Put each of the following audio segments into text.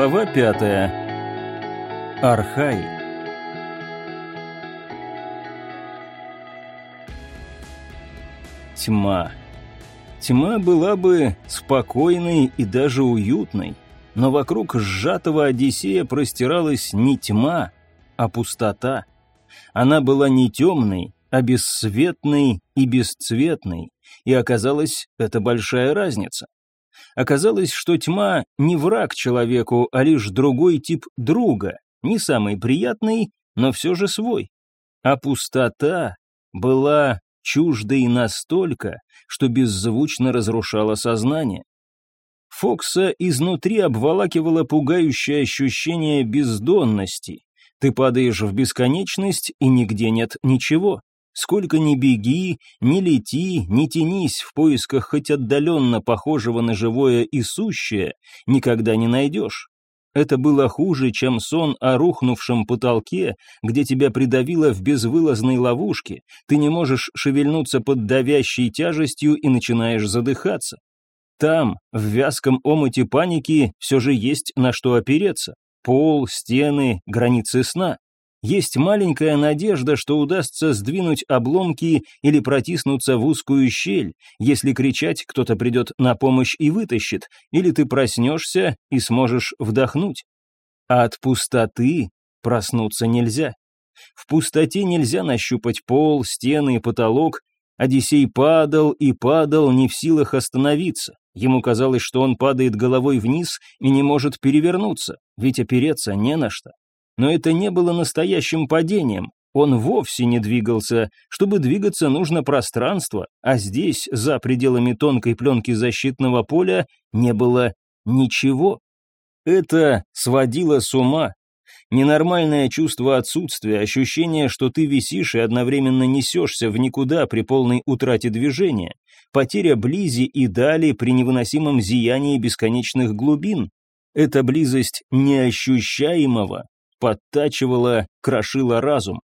Глава пятая. Архай. Тьма. Тьма была бы спокойной и даже уютной, но вокруг сжатого Одиссея простиралась не тьма, а пустота. Она была не темной, а бесцветной и бесцветной, и оказалось, это большая разница. Оказалось, что тьма не враг человеку, а лишь другой тип друга, не самый приятный, но все же свой. А пустота была чуждой настолько, что беззвучно разрушала сознание. Фокса изнутри обволакивало пугающее ощущение бездонности. Ты падаешь в бесконечность, и нигде нет ничего. Сколько ни беги, ни лети, ни тянись в поисках хоть отдаленно похожего на живое и сущее, никогда не найдешь. Это было хуже, чем сон о рухнувшем потолке, где тебя придавило в безвылазной ловушке, ты не можешь шевельнуться под давящей тяжестью и начинаешь задыхаться. Там, в вязком омуте паники, все же есть на что опереться. Пол, стены, границы сна. Есть маленькая надежда, что удастся сдвинуть обломки или протиснуться в узкую щель. Если кричать, кто-то придет на помощь и вытащит, или ты проснешься и сможешь вдохнуть. А от пустоты проснуться нельзя. В пустоте нельзя нащупать пол, стены и потолок. Одиссей падал и падал, не в силах остановиться. Ему казалось, что он падает головой вниз и не может перевернуться, ведь опереться не на что. Но это не было настоящим падением. Он вовсе не двигался. Чтобы двигаться, нужно пространство, а здесь, за пределами тонкой пленки защитного поля, не было ничего. Это сводило с ума. Ненормальное чувство отсутствия, ощущение, что ты висишь и одновременно несешься в никуда при полной утрате движения, потеря близи и дали при невыносимом зиянии бесконечных глубин. Это близость неощущаемого, подтачивала, крошила разум.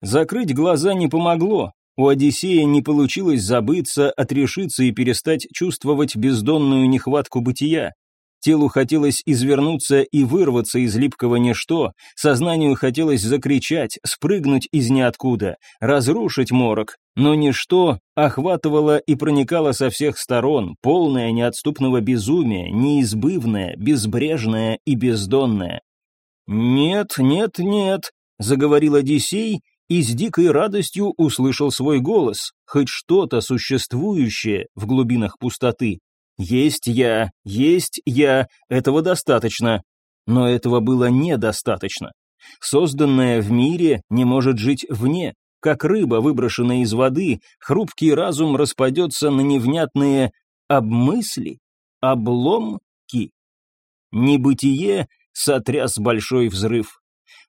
Закрыть глаза не помогло. У Одиссея не получилось забыться, отрешиться и перестать чувствовать бездонную нехватку бытия. Телу хотелось извернуться и вырваться из липкого ничто, сознанию хотелось закричать, спрыгнуть из ниоткуда, разрушить морок, но ничто охватывало и проникало со всех сторон, полное неотступного безумия, неизбывное, безбрежное и бездонное. «Нет, нет, нет», — заговорил Одиссей и с дикой радостью услышал свой голос, хоть что-то существующее в глубинах пустоты. «Есть я, есть я, этого достаточно». Но этого было недостаточно. Созданное в мире не может жить вне. Как рыба, выброшенная из воды, хрупкий разум распадется на невнятные обмысли, обломки. Небытие сотряс большой взрыв.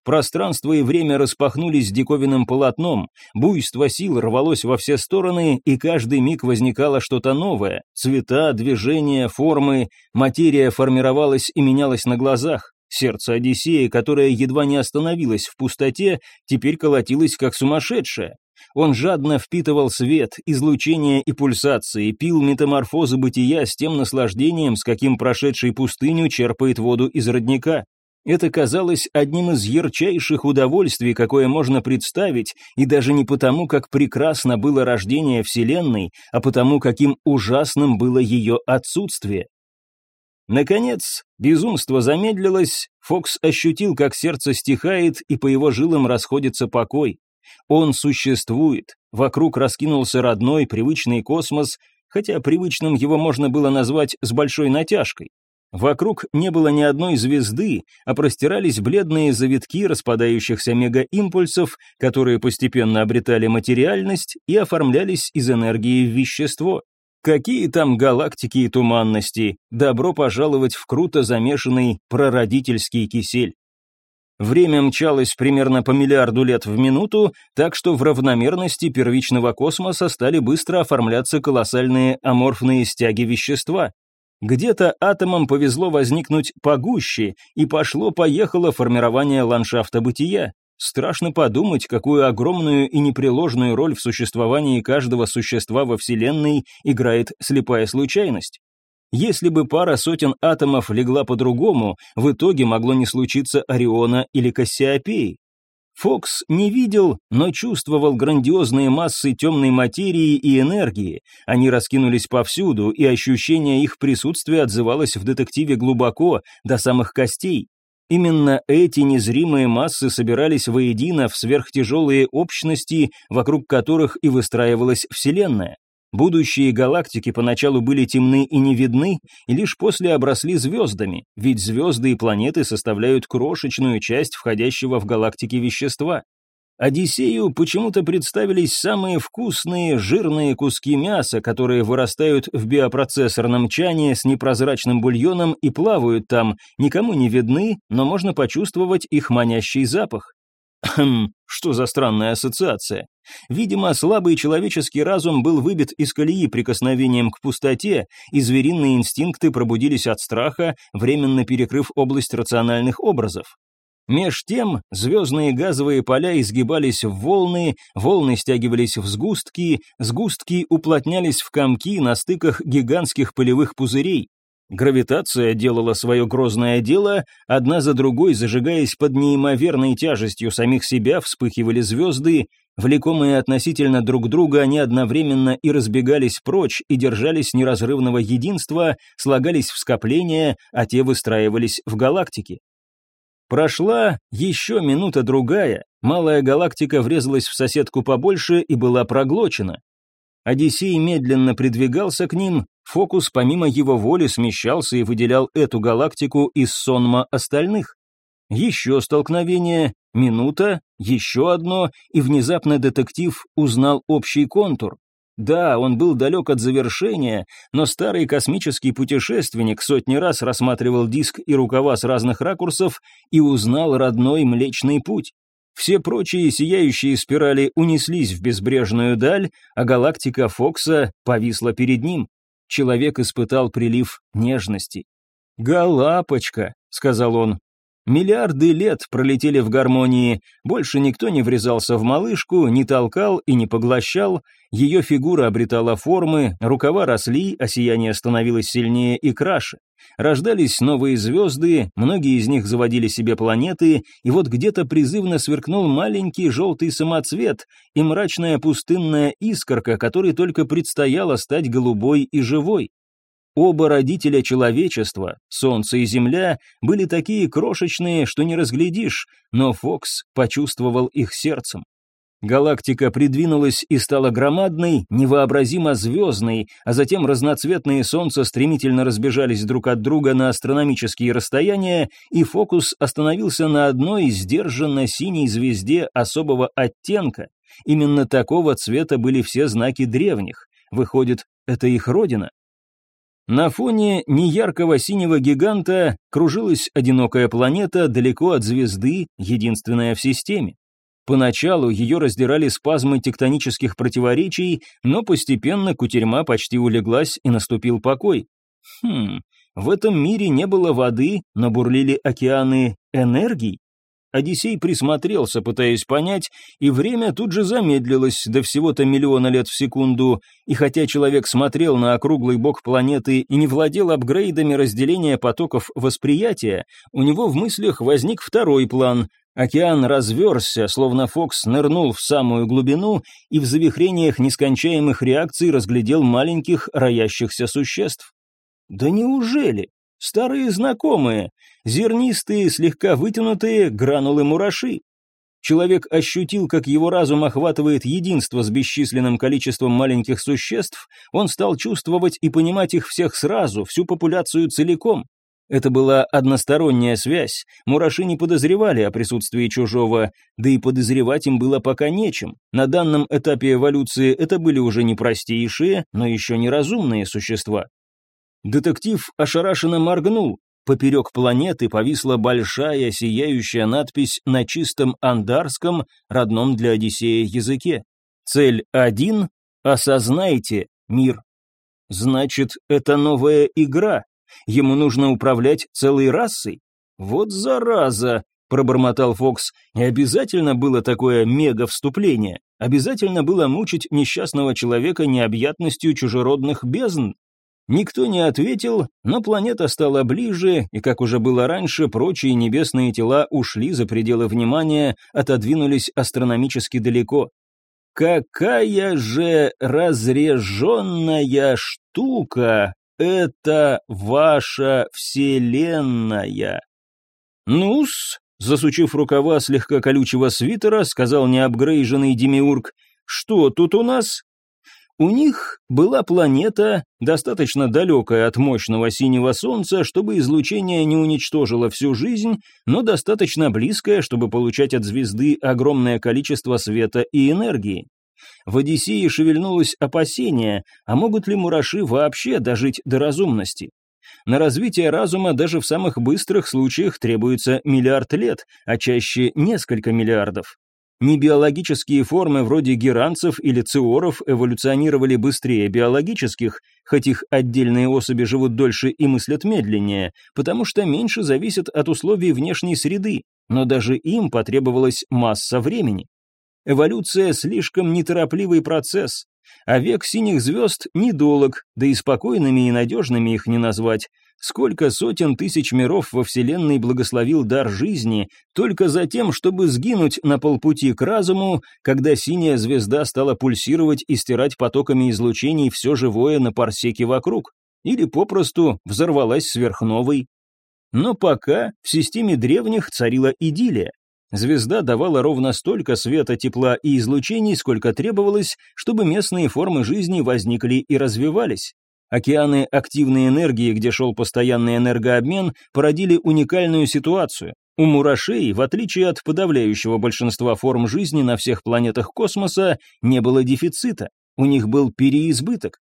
Пространство и время распахнулись диковинным полотном, буйство сил рвалось во все стороны, и каждый миг возникало что-то новое. Цвета, движения, формы, материя формировалась и менялась на глазах. Сердце Одиссея, которое едва не остановилось в пустоте, теперь колотилось как сумасшедшее. Он жадно впитывал свет, излучение и пульсации, пил метаморфозы бытия с тем наслаждением, с каким прошедший пустыню черпает воду из родника. Это казалось одним из ярчайших удовольствий, какое можно представить, и даже не потому, как прекрасно было рождение Вселенной, а потому, каким ужасным было ее отсутствие. Наконец, безумство замедлилось, Фокс ощутил, как сердце стихает, и по его жилам расходится покой. Он существует, вокруг раскинулся родной, привычный космос, хотя привычным его можно было назвать с большой натяжкой. Вокруг не было ни одной звезды, а простирались бледные завитки распадающихся мегаимпульсов, которые постепенно обретали материальность и оформлялись из энергии в вещество. Какие там галактики и туманности, добро пожаловать в круто замешанный прародительский кисель. Время мчалось примерно по миллиарду лет в минуту, так что в равномерности первичного космоса стали быстро оформляться колоссальные аморфные стяги вещества. Где-то атомам повезло возникнуть погуще, и пошло-поехало формирование ландшафта бытия. Страшно подумать, какую огромную и непреложную роль в существовании каждого существа во Вселенной играет слепая случайность. Если бы пара сотен атомов легла по-другому, в итоге могло не случиться Ориона или Кассиопеи. Фокс не видел, но чувствовал грандиозные массы темной материи и энергии. Они раскинулись повсюду, и ощущение их присутствия отзывалось в детективе глубоко, до самых костей. Именно эти незримые массы собирались воедино в сверхтяжелые общности, вокруг которых и выстраивалась Вселенная. Будущие галактики поначалу были темны и не видны, и лишь после обросли звездами, ведь звезды и планеты составляют крошечную часть входящего в галактики вещества. Одиссею почему-то представились самые вкусные жирные куски мяса, которые вырастают в биопроцессорном чане с непрозрачным бульоном и плавают там, никому не видны, но можно почувствовать их манящий запах. Хм, что за странная ассоциация. Видимо, слабый человеческий разум был выбит из колеи прикосновением к пустоте, и звериные инстинкты пробудились от страха, временно перекрыв область рациональных образов. Меж тем звездные газовые поля изгибались в волны, волны стягивались в сгустки, сгустки уплотнялись в комки на стыках гигантских пылевых пузырей. Гравитация делала свое грозное дело, одна за другой, зажигаясь под неимоверной тяжестью самих себя, вспыхивали звезды, влекомые относительно друг друга, они одновременно и разбегались прочь, и держались неразрывного единства, слагались в скопления, а те выстраивались в галактики. Прошла еще минута-другая, малая галактика врезалась в соседку побольше и была проглочена. Одиссей медленно придвигался к ним, фокус помимо его воли смещался и выделял эту галактику из сонма остальных. Еще столкновение, минута, еще одно, и внезапно детектив узнал общий контур. Да, он был далек от завершения, но старый космический путешественник сотни раз рассматривал диск и рукава с разных ракурсов и узнал родной Млечный Путь. Все прочие сияющие спирали унеслись в безбрежную даль, а галактика Фокса повисла перед ним. Человек испытал прилив нежности. «Галапочка», — сказал он, Миллиарды лет пролетели в гармонии, больше никто не врезался в малышку, не толкал и не поглощал, ее фигура обретала формы, рукава росли, а сияние становилось сильнее и краше. Рождались новые звезды, многие из них заводили себе планеты, и вот где-то призывно сверкнул маленький желтый самоцвет и мрачная пустынная искорка, которой только предстояло стать голубой и живой. Оба родителя человечества, Солнце и Земля, были такие крошечные, что не разглядишь, но Фокс почувствовал их сердцем. Галактика придвинулась и стала громадной, невообразимо звездной, а затем разноцветные солнца стремительно разбежались друг от друга на астрономические расстояния, и фокус остановился на одной сдержанно синей звезде особого оттенка. Именно такого цвета были все знаки древних. Выходит, это их родина? На фоне неяркого синего гиганта кружилась одинокая планета далеко от звезды, единственная в системе. Поначалу ее раздирали спазмы тектонических противоречий, но постепенно кутерьма почти улеглась и наступил покой. Хм, в этом мире не было воды, но бурлили океаны энергий. Одиссей присмотрелся, пытаясь понять, и время тут же замедлилось до всего-то миллиона лет в секунду, и хотя человек смотрел на округлый бок планеты и не владел апгрейдами разделения потоков восприятия, у него в мыслях возник второй план. Океан разверзся, словно Фокс нырнул в самую глубину и в завихрениях нескончаемых реакций разглядел маленьких роящихся существ. Да неужели? Старые знакомые, зернистые, слегка вытянутые гранулы мураши. Человек ощутил, как его разум охватывает единство с бесчисленным количеством маленьких существ, он стал чувствовать и понимать их всех сразу, всю популяцию целиком. Это была односторонняя связь, мураши не подозревали о присутствии чужого, да и подозревать им было пока нечем. На данном этапе эволюции это были уже не простейшие, но еще неразумные существа. Детектив ошарашенно моргнул. Поперек планеты повисла большая сияющая надпись на чистом андарском, родном для Одиссея языке. Цель один — осознайте мир. Значит, это новая игра. Ему нужно управлять целой расой. Вот зараза, пробормотал Фокс. И обязательно было такое мега-вступление. Обязательно было мучить несчастного человека необъятностью чужеродных бездн. Никто не ответил, но планета стала ближе, и, как уже было раньше, прочие небесные тела ушли за пределы внимания, отодвинулись астрономически далеко. Какая же разреженная штука это ваша вселенная. Ну-с, засучив рукава слегка колючего свитера, сказал неапгрейженный демиург, что тут у нас? У них была планета, достаточно далекая от мощного синего солнца, чтобы излучение не уничтожило всю жизнь, но достаточно близкая, чтобы получать от звезды огромное количество света и энергии. В Одиссее шевельнулось опасение, а могут ли мураши вообще дожить до разумности? На развитие разума даже в самых быстрых случаях требуется миллиард лет, а чаще несколько миллиардов. Небиологические формы вроде геранцев или циоров эволюционировали быстрее биологических, хоть их отдельные особи живут дольше и мыслят медленнее, потому что меньше зависят от условий внешней среды, но даже им потребовалась масса времени. Эволюция слишком неторопливый процесс, а век синих звезд недолог, да и спокойными и надежными их не назвать. Сколько сотен тысяч миров во Вселенной благословил дар жизни, только за тем, чтобы сгинуть на полпути к разуму, когда синяя звезда стала пульсировать и стирать потоками излучений все живое на парсеке вокруг, или попросту взорвалась сверхновой. Но пока в системе древних царила идиллия. Звезда давала ровно столько света, тепла и излучений, сколько требовалось, чтобы местные формы жизни возникли и развивались. Океаны активной энергии, где шел постоянный энергообмен, породили уникальную ситуацию. У мурашей, в отличие от подавляющего большинства форм жизни на всех планетах космоса, не было дефицита, у них был переизбыток.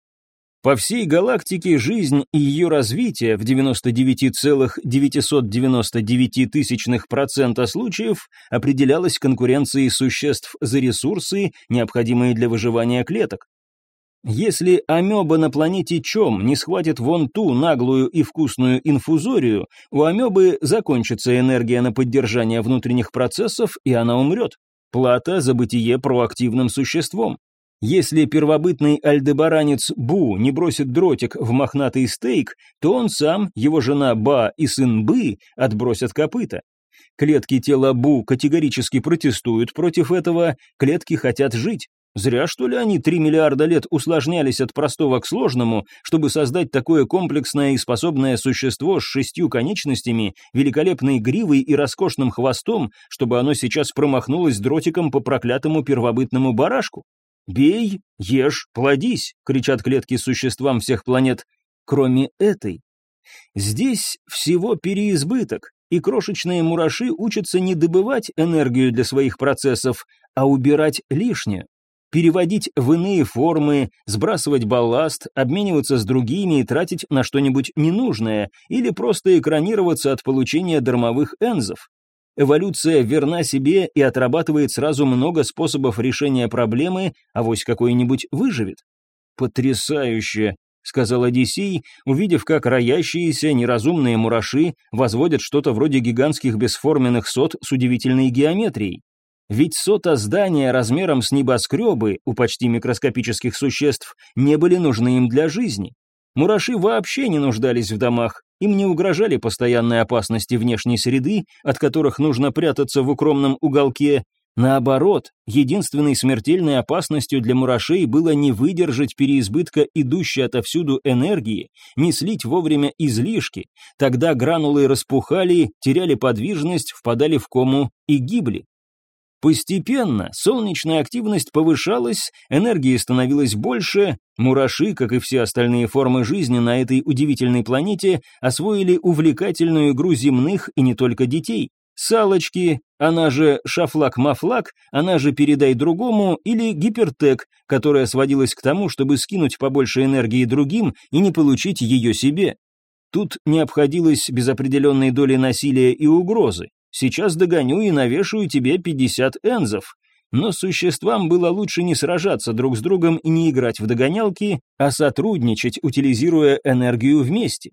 По всей галактике жизнь и ее развитие в 99,999% случаев определялось конкуренцией существ за ресурсы, необходимые для выживания клеток. Если амеба на планете Чем не схватит вон ту наглую и вкусную инфузорию, у амебы закончится энергия на поддержание внутренних процессов, и она умрет. Плата за бытие проактивным существом. Если первобытный альдебаранец Бу не бросит дротик в мохнатый стейк, то он сам, его жена Ба и сын Бы отбросят копыта. Клетки тела Бу категорически протестуют против этого, клетки хотят жить. Зря, что ли, они три миллиарда лет усложнялись от простого к сложному, чтобы создать такое комплексное и способное существо с шестью конечностями, великолепной гривой и роскошным хвостом, чтобы оно сейчас промахнулось дротиком по проклятому первобытному барашку? «Бей, ешь, плодись!» — кричат клетки существам всех планет, кроме этой. Здесь всего переизбыток, и крошечные мураши учатся не добывать энергию для своих процессов, а убирать лишнее переводить в иные формы, сбрасывать балласт, обмениваться с другими и тратить на что-нибудь ненужное, или просто экранироваться от получения дармовых энзов. Эволюция верна себе и отрабатывает сразу много способов решения проблемы, а вось какой-нибудь выживет. «Потрясающе!» — сказал Одиссей, увидев, как роящиеся неразумные мураши возводят что-то вроде гигантских бесформенных сот с удивительной геометрией. Ведь сота здания размером с небоскребы у почти микроскопических существ не были нужны им для жизни. Мураши вообще не нуждались в домах, им не угрожали постоянные опасности внешней среды, от которых нужно прятаться в укромном уголке. Наоборот, единственной смертельной опасностью для мурашей было не выдержать переизбытка идущей отовсюду энергии, не слить вовремя излишки. Тогда гранулы распухали, теряли подвижность, впадали в кому и гибли. Постепенно солнечная активность повышалась, энергии становилось больше, мураши, как и все остальные формы жизни на этой удивительной планете, освоили увлекательную игру земных и не только детей. Салочки, она же шафлак-мафлак, она же передай другому, или гипертек, которая сводилась к тому, чтобы скинуть побольше энергии другим и не получить ее себе. Тут не обходилось без определенной доли насилия и угрозы. Сейчас догоню и навешаю тебе 50 энзов. Но существам было лучше не сражаться друг с другом и не играть в догонялки, а сотрудничать, утилизируя энергию вместе.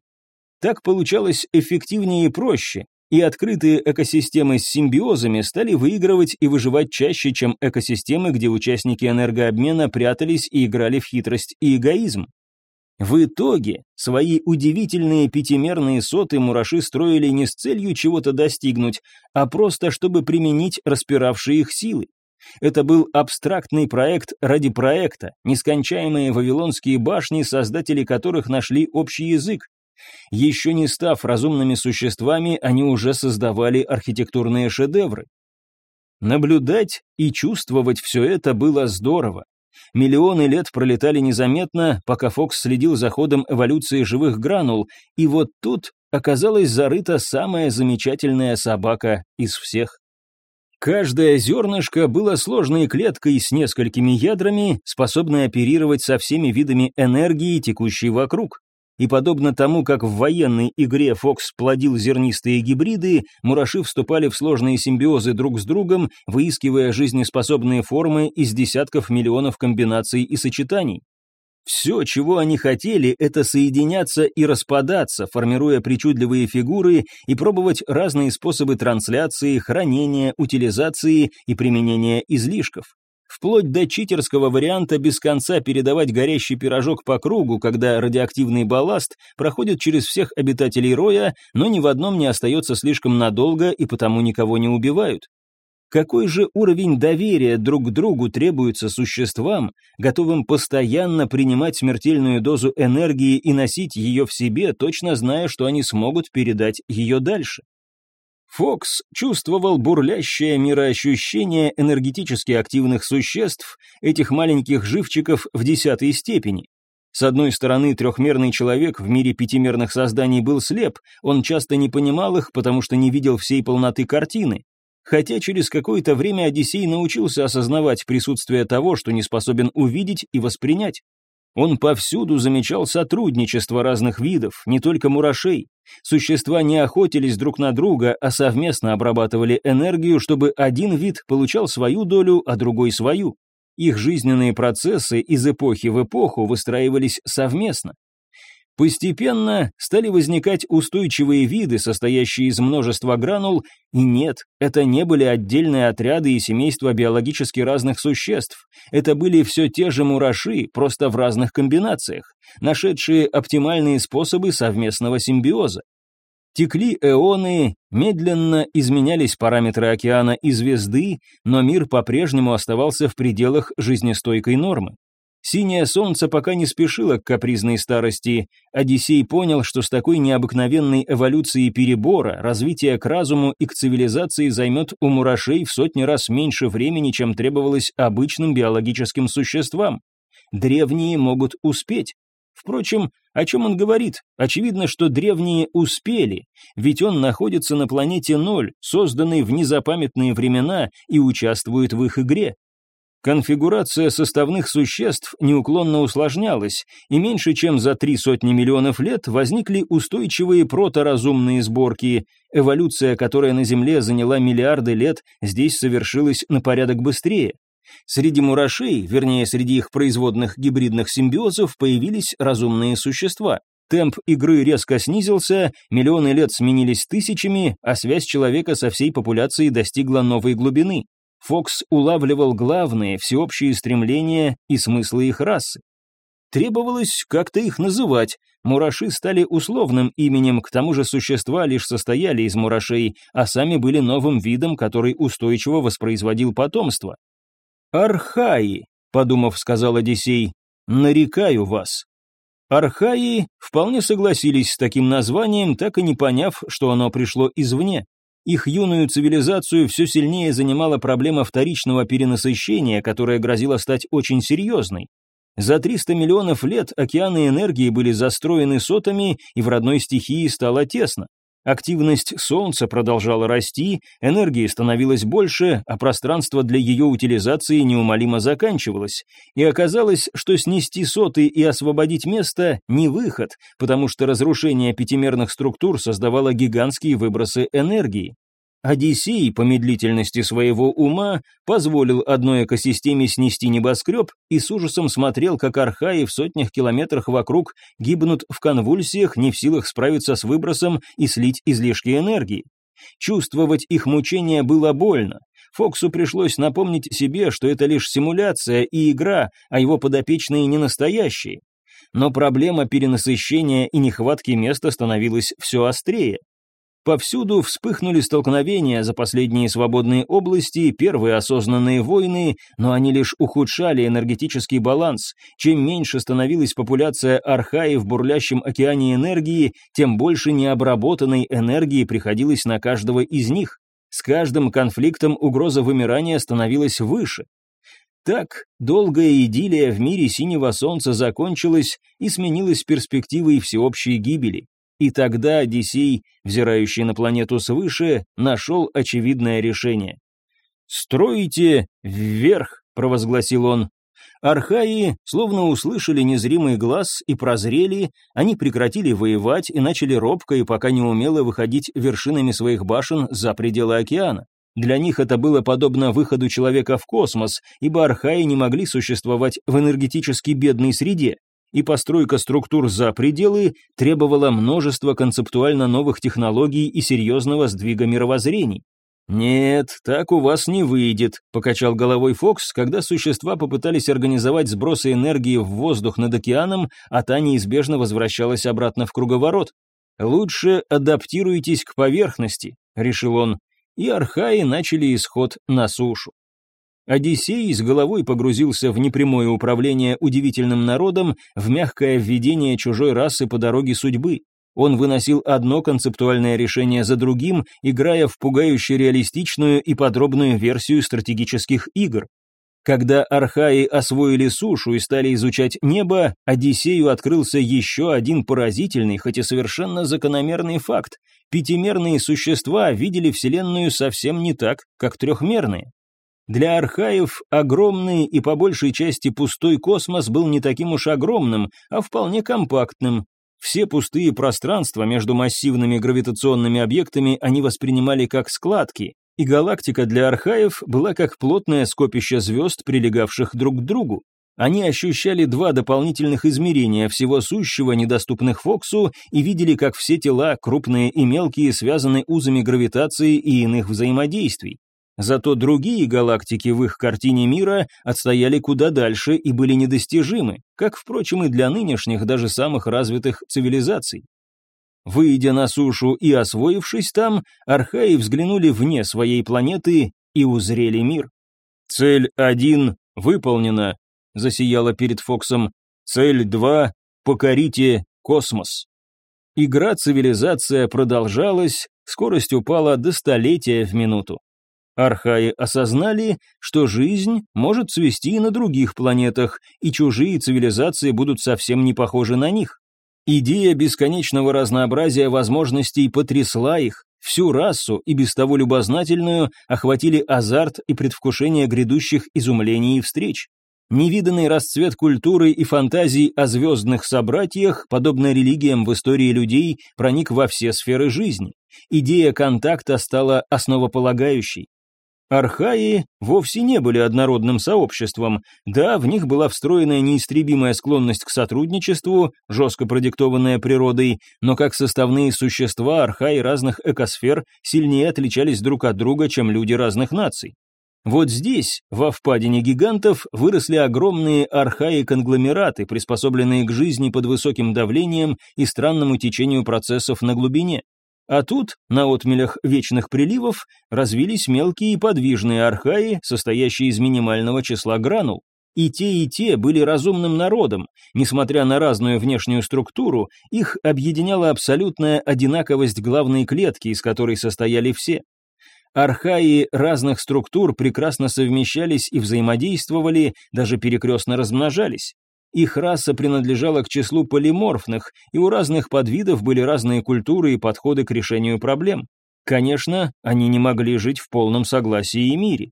Так получалось эффективнее и проще, и открытые экосистемы с симбиозами стали выигрывать и выживать чаще, чем экосистемы, где участники энергообмена прятались и играли в хитрость и эгоизм. В итоге свои удивительные пятимерные соты мураши строили не с целью чего-то достигнуть, а просто чтобы применить распиравшие их силы. Это был абстрактный проект ради проекта, нескончаемые вавилонские башни, создатели которых нашли общий язык. Еще не став разумными существами, они уже создавали архитектурные шедевры. Наблюдать и чувствовать все это было здорово. Миллионы лет пролетали незаметно, пока Фокс следил за ходом эволюции живых гранул, и вот тут оказалась зарыта самая замечательная собака из всех. Каждое зернышко было сложной клеткой с несколькими ядрами, способной оперировать со всеми видами энергии, текущей вокруг. И подобно тому, как в военной игре Фокс плодил зернистые гибриды, мураши вступали в сложные симбиозы друг с другом, выискивая жизнеспособные формы из десятков миллионов комбинаций и сочетаний. Все, чего они хотели, это соединяться и распадаться, формируя причудливые фигуры и пробовать разные способы трансляции, хранения, утилизации и применения излишков. Вплоть до читерского варианта без конца передавать горящий пирожок по кругу, когда радиоактивный балласт проходит через всех обитателей роя, но ни в одном не остается слишком надолго и потому никого не убивают. Какой же уровень доверия друг к другу требуется существам, готовым постоянно принимать смертельную дозу энергии и носить ее в себе, точно зная, что они смогут передать ее дальше? Фокс чувствовал бурлящее мироощущение энергетически активных существ, этих маленьких живчиков в десятой степени. С одной стороны, трехмерный человек в мире пятимерных созданий был слеп, он часто не понимал их, потому что не видел всей полноты картины хотя через какое-то время Одиссей научился осознавать присутствие того, что не способен увидеть и воспринять. Он повсюду замечал сотрудничество разных видов, не только мурашей. Существа не охотились друг на друга, а совместно обрабатывали энергию, чтобы один вид получал свою долю, а другой свою. Их жизненные процессы из эпохи в эпоху выстраивались совместно. Постепенно стали возникать устойчивые виды, состоящие из множества гранул, и нет, это не были отдельные отряды и семейства биологически разных существ. Это были все те же мураши, просто в разных комбинациях, нашедшие оптимальные способы совместного симбиоза. Текли эоны, медленно изменялись параметры океана и звезды, но мир по-прежнему оставался в пределах жизнестойкой нормы. Синее солнце пока не спешило к капризной старости. Одиссей понял, что с такой необыкновенной эволюцией перебора развитие к разуму и к цивилизации займет у мурашей в сотни раз меньше времени, чем требовалось обычным биологическим существам. Древние могут успеть. Впрочем, о чем он говорит? Очевидно, что древние успели, ведь он находится на планете Ноль, созданной в незапамятные времена и участвует в их игре. Конфигурация составных существ неуклонно усложнялась, и меньше чем за три сотни миллионов лет возникли устойчивые проторазумные сборки. Эволюция, которая на Земле заняла миллиарды лет, здесь совершилась на порядок быстрее. Среди мурашей, вернее, среди их производных гибридных симбиозов, появились разумные существа. Темп игры резко снизился, миллионы лет сменились тысячами, а связь человека со всей популяцией достигла новой глубины. Фокс улавливал главные, всеобщие стремления и смыслы их расы. Требовалось как-то их называть. Мураши стали условным именем, к тому же существа лишь состояли из мурашей, а сами были новым видом, который устойчиво воспроизводил потомство. «Архаи», — подумав, сказал Одиссей, — «нарекаю вас». Архаи вполне согласились с таким названием, так и не поняв, что оно пришло извне. Их юную цивилизацию все сильнее занимала проблема вторичного перенасыщения, которая грозила стать очень серьезной. За 300 миллионов лет океаны энергии были застроены сотами, и в родной стихии стало тесно. Активность Солнца продолжала расти, энергии становилось больше, а пространство для ее утилизации неумолимо заканчивалось. И оказалось, что снести соты и освободить место – не выход, потому что разрушение пятимерных структур создавало гигантские выбросы энергии. Одиссей, по медлительности своего ума, позволил одной экосистеме снести небоскреб и с ужасом смотрел, как архаи в сотнях километрах вокруг гибнут в конвульсиях, не в силах справиться с выбросом и слить излишки энергии. Чувствовать их мучения было больно. Фоксу пришлось напомнить себе, что это лишь симуляция и игра, а его подопечные не настоящие. но проблема перенасыщения и нехватки места становилась все острее. Повсюду вспыхнули столкновения за последние свободные области, первые осознанные войны, но они лишь ухудшали энергетический баланс. Чем меньше становилась популяция архаи в бурлящем океане энергии, тем больше необработанной энергии приходилось на каждого из них. С каждым конфликтом угроза вымирания становилась выше. Так, долгая идиллия в мире синего солнца закончилась и сменилась перспективой всеобщей гибели. И тогда Одиссей, взирающий на планету свыше, нашел очевидное решение. «Строите вверх», — провозгласил он. Архаи словно услышали незримый глаз и прозрели, они прекратили воевать и начали робко и пока не умело выходить вершинами своих башен за пределы океана. Для них это было подобно выходу человека в космос, ибо архаи не могли существовать в энергетически бедной среде и постройка структур за пределы требовала множества концептуально новых технологий и серьезного сдвига мировоззрений. «Нет, так у вас не выйдет», — покачал головой Фокс, когда существа попытались организовать сбросы энергии в воздух над океаном, а та неизбежно возвращалась обратно в круговорот. «Лучше адаптируйтесь к поверхности», — решил он, и архаи начали исход на сушу. Одиссей с головой погрузился в непрямое управление удивительным народом, в мягкое введение чужой расы по дороге судьбы. Он выносил одно концептуальное решение за другим, играя в пугающе реалистичную и подробную версию стратегических игр. Когда архаи освоили сушу и стали изучать небо, Одиссею открылся еще один поразительный, хоть и совершенно закономерный факт. Пятимерные существа видели Вселенную совсем не так, как трехмерные. Для архаев огромный и по большей части пустой космос был не таким уж огромным, а вполне компактным. Все пустые пространства между массивными гравитационными объектами они воспринимали как складки, и галактика для архаев была как плотное скопище звезд, прилегавших друг к другу. Они ощущали два дополнительных измерения всего сущего, недоступных Фоксу, и видели, как все тела, крупные и мелкие, связаны узами гравитации и иных взаимодействий. Зато другие галактики в их картине мира отстояли куда дальше и были недостижимы, как, впрочем, и для нынешних, даже самых развитых цивилизаций. Выйдя на сушу и освоившись там, архаи взглянули вне своей планеты и узрели мир. «Цель один выполнена», — засияла перед Фоксом. «Цель два — покорите космос». Игра «Цивилизация» продолжалась, скорость упала до столетия в минуту. Архаи осознали, что жизнь может цвести и на других планетах, и чужие цивилизации будут совсем не похожи на них. Идея бесконечного разнообразия возможностей потрясла их, всю расу и без того любознательную охватили азарт и предвкушение грядущих изумлений и встреч. Невиданный расцвет культуры и фантазий о звездных собратьях, подобно религиям в истории людей, проник во все сферы жизни. Идея контакта стала основополагающей. Архаи вовсе не были однородным сообществом, да, в них была встроенная неистребимая склонность к сотрудничеству, жестко продиктованная природой, но как составные существа архаи разных экосфер сильнее отличались друг от друга, чем люди разных наций. Вот здесь, во впадине гигантов, выросли огромные архаи-конгломераты, приспособленные к жизни под высоким давлением и странному течению процессов на глубине. А тут, на отмелях вечных приливов, развились мелкие и подвижные архаи, состоящие из минимального числа гранул. И те, и те были разумным народом. Несмотря на разную внешнюю структуру, их объединяла абсолютная одинаковость главной клетки, из которой состояли все. Архаи разных структур прекрасно совмещались и взаимодействовали, даже перекрестно размножались. Их раса принадлежала к числу полиморфных, и у разных подвидов были разные культуры и подходы к решению проблем. Конечно, они не могли жить в полном согласии и мире.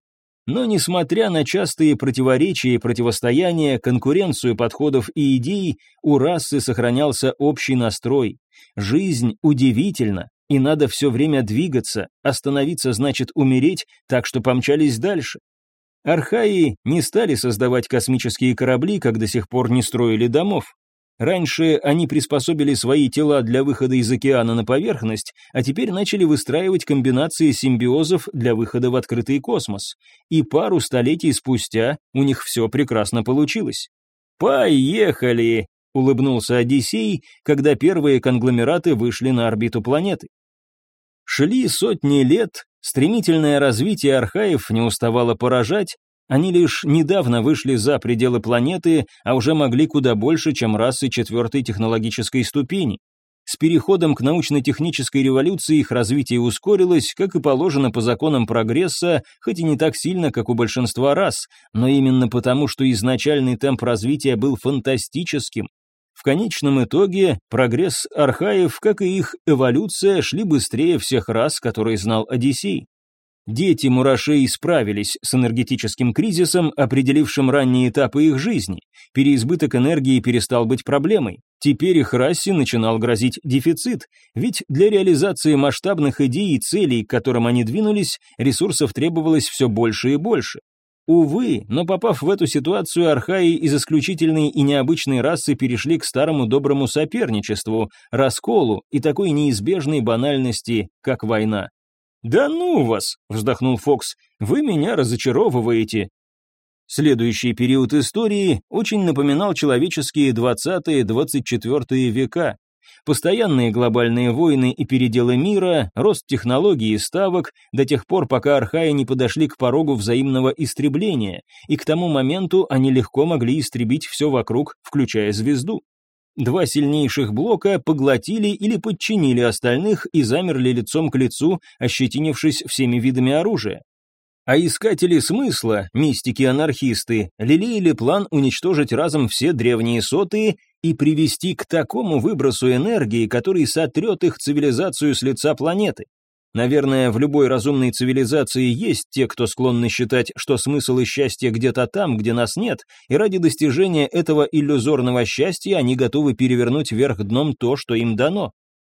Но несмотря на частые противоречия и противостояния, конкуренцию подходов и идей, у расы сохранялся общий настрой. Жизнь удивительна, и надо все время двигаться, остановиться значит умереть, так что помчались дальше. Архаи не стали создавать космические корабли, как до сих пор не строили домов. Раньше они приспособили свои тела для выхода из океана на поверхность, а теперь начали выстраивать комбинации симбиозов для выхода в открытый космос. И пару столетий спустя у них все прекрасно получилось. «Поехали!» — улыбнулся Одиссей, когда первые конгломераты вышли на орбиту планеты. Шли сотни лет, стремительное развитие архаев не уставало поражать, они лишь недавно вышли за пределы планеты, а уже могли куда больше, чем расы четвертой технологической ступени. С переходом к научно-технической революции их развитие ускорилось, как и положено по законам прогресса, хоть и не так сильно, как у большинства рас, но именно потому, что изначальный темп развития был фантастическим. В конечном итоге прогресс архаев, как и их эволюция, шли быстрее всех рас, которые знал Одиссей. Дети мурашей справились с энергетическим кризисом, определившим ранние этапы их жизни. Переизбыток энергии перестал быть проблемой. Теперь их расе начинал грозить дефицит, ведь для реализации масштабных идей и целей, к которым они двинулись, ресурсов требовалось все больше и больше. Увы, но попав в эту ситуацию, архаи из исключительной и необычной расы перешли к старому доброму соперничеству, расколу и такой неизбежной банальности, как война. «Да ну вас!» — вздохнул Фокс. «Вы меня разочаровываете». Следующий период истории очень напоминал человеческие 20-24 века. Постоянные глобальные войны и переделы мира, рост технологий и ставок, до тех пор, пока архаи не подошли к порогу взаимного истребления, и к тому моменту они легко могли истребить все вокруг, включая звезду. Два сильнейших блока поглотили или подчинили остальных и замерли лицом к лицу, ощетинившись всеми видами оружия. А искатели смысла, мистики-анархисты, лелеяли план уничтожить разом все древние сотые и привести к такому выбросу энергии, который сотрет их цивилизацию с лица планеты. Наверное, в любой разумной цивилизации есть те, кто склонны считать, что смысл и счастье где-то там, где нас нет, и ради достижения этого иллюзорного счастья они готовы перевернуть вверх дном то, что им дано.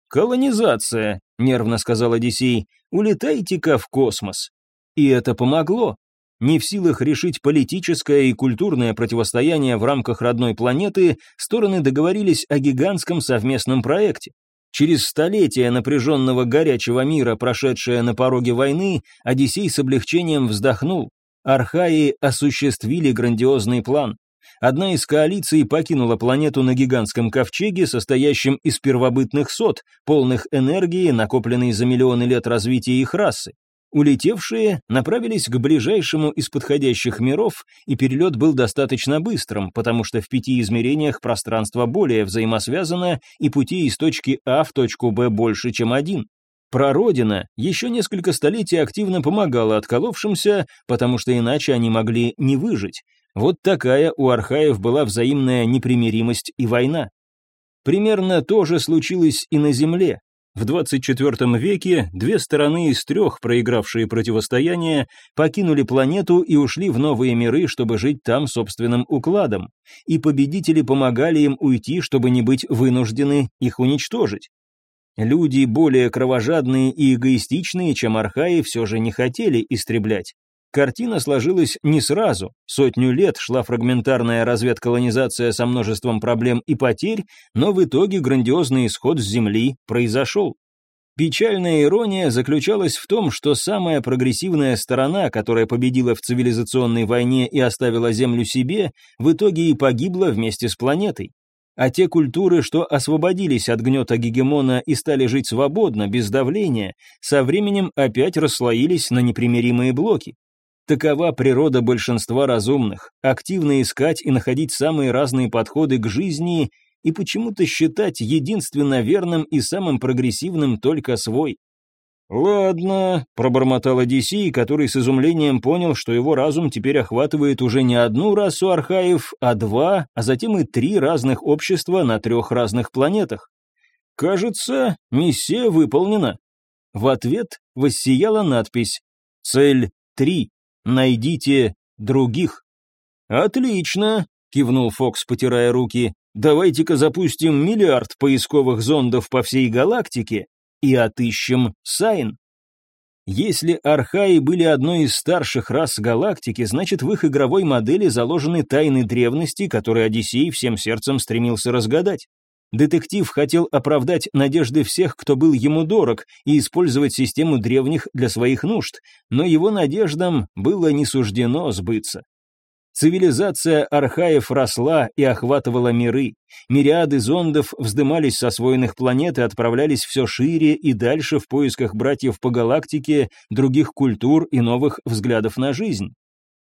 «Колонизация», — нервно сказал Одиссей, — «улетайте-ка в космос». И это помогло. Не в силах решить политическое и культурное противостояние в рамках родной планеты, стороны договорились о гигантском совместном проекте. Через столетия напряженного горячего мира, прошедшее на пороге войны, Одиссей с облегчением вздохнул. Архаи осуществили грандиозный план. Одна из коалиций покинула планету на гигантском ковчеге, состоящем из первобытных сот, полных энергии, накопленной за миллионы лет развития их расы. Улетевшие направились к ближайшему из подходящих миров, и перелет был достаточно быстрым, потому что в пяти измерениях пространство более взаимосвязано, и пути из точки А в точку Б больше, чем один. Прародина еще несколько столетий активно помогала отколовшимся, потому что иначе они могли не выжить. Вот такая у архаев была взаимная непримиримость и война. Примерно то же случилось и на Земле. В 24 веке две стороны из трех, проигравшие противостояние, покинули планету и ушли в новые миры, чтобы жить там собственным укладом, и победители помогали им уйти, чтобы не быть вынуждены их уничтожить. Люди более кровожадные и эгоистичные, чем архаи, все же не хотели истреблять. Картина сложилась не сразу. Сотню лет шла фрагментарная разведколонизация со множеством проблем и потерь, но в итоге грандиозный исход с Земли произошел. Печальная ирония заключалась в том, что самая прогрессивная сторона, которая победила в цивилизационной войне и оставила Землю себе, в итоге и погибла вместе с планетой. А те культуры, что освободились от гнета гегемона и стали жить свободно, без давления, со временем опять расслоились на непримиримые блоки. Такова природа большинства разумных – активно искать и находить самые разные подходы к жизни и почему-то считать единственно верным и самым прогрессивным только свой. «Ладно», — пробормотал Одиссей, который с изумлением понял, что его разум теперь охватывает уже не одну расу архаев, а два, а затем и три разных общества на трех разных планетах. «Кажется, миссия выполнена». В ответ воссияла надпись «Цель 3». Найдите других». «Отлично», — кивнул Фокс, потирая руки. «Давайте-ка запустим миллиард поисковых зондов по всей галактике и отыщем Сайн». Если архаи были одной из старших рас галактики, значит в их игровой модели заложены тайны древности, которые Одиссей всем сердцем стремился разгадать. Детектив хотел оправдать надежды всех, кто был ему дорог, и использовать систему древних для своих нужд, но его надеждам было не суждено сбыться. Цивилизация архаев росла и охватывала миры. Мириады зондов вздымались с освоенных планет и отправлялись все шире и дальше в поисках братьев по галактике, других культур и новых взглядов на жизнь.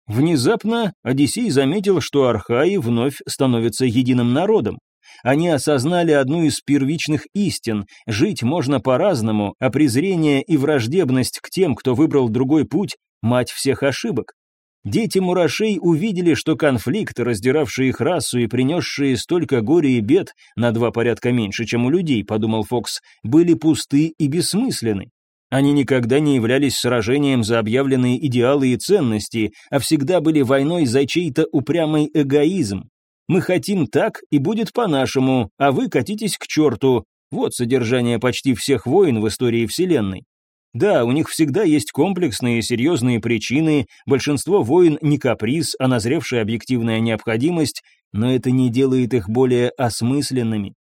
Внезапно Одиссей заметил, что архаи вновь становятся единым народом. Они осознали одну из первичных истин – жить можно по-разному, а презрение и враждебность к тем, кто выбрал другой путь – мать всех ошибок. Дети мурашей увидели, что конфликты, раздиравшие их расу и принесшие столько горя и бед, на два порядка меньше, чем у людей, подумал Фокс, были пусты и бессмысленны. Они никогда не являлись сражением за объявленные идеалы и ценности, а всегда были войной за чей-то упрямый эгоизм. Мы хотим так, и будет по-нашему, а вы катитесь к черту. Вот содержание почти всех войн в истории Вселенной. Да, у них всегда есть комплексные серьезные причины, большинство войн не каприз, а назревшая объективная необходимость, но это не делает их более осмысленными.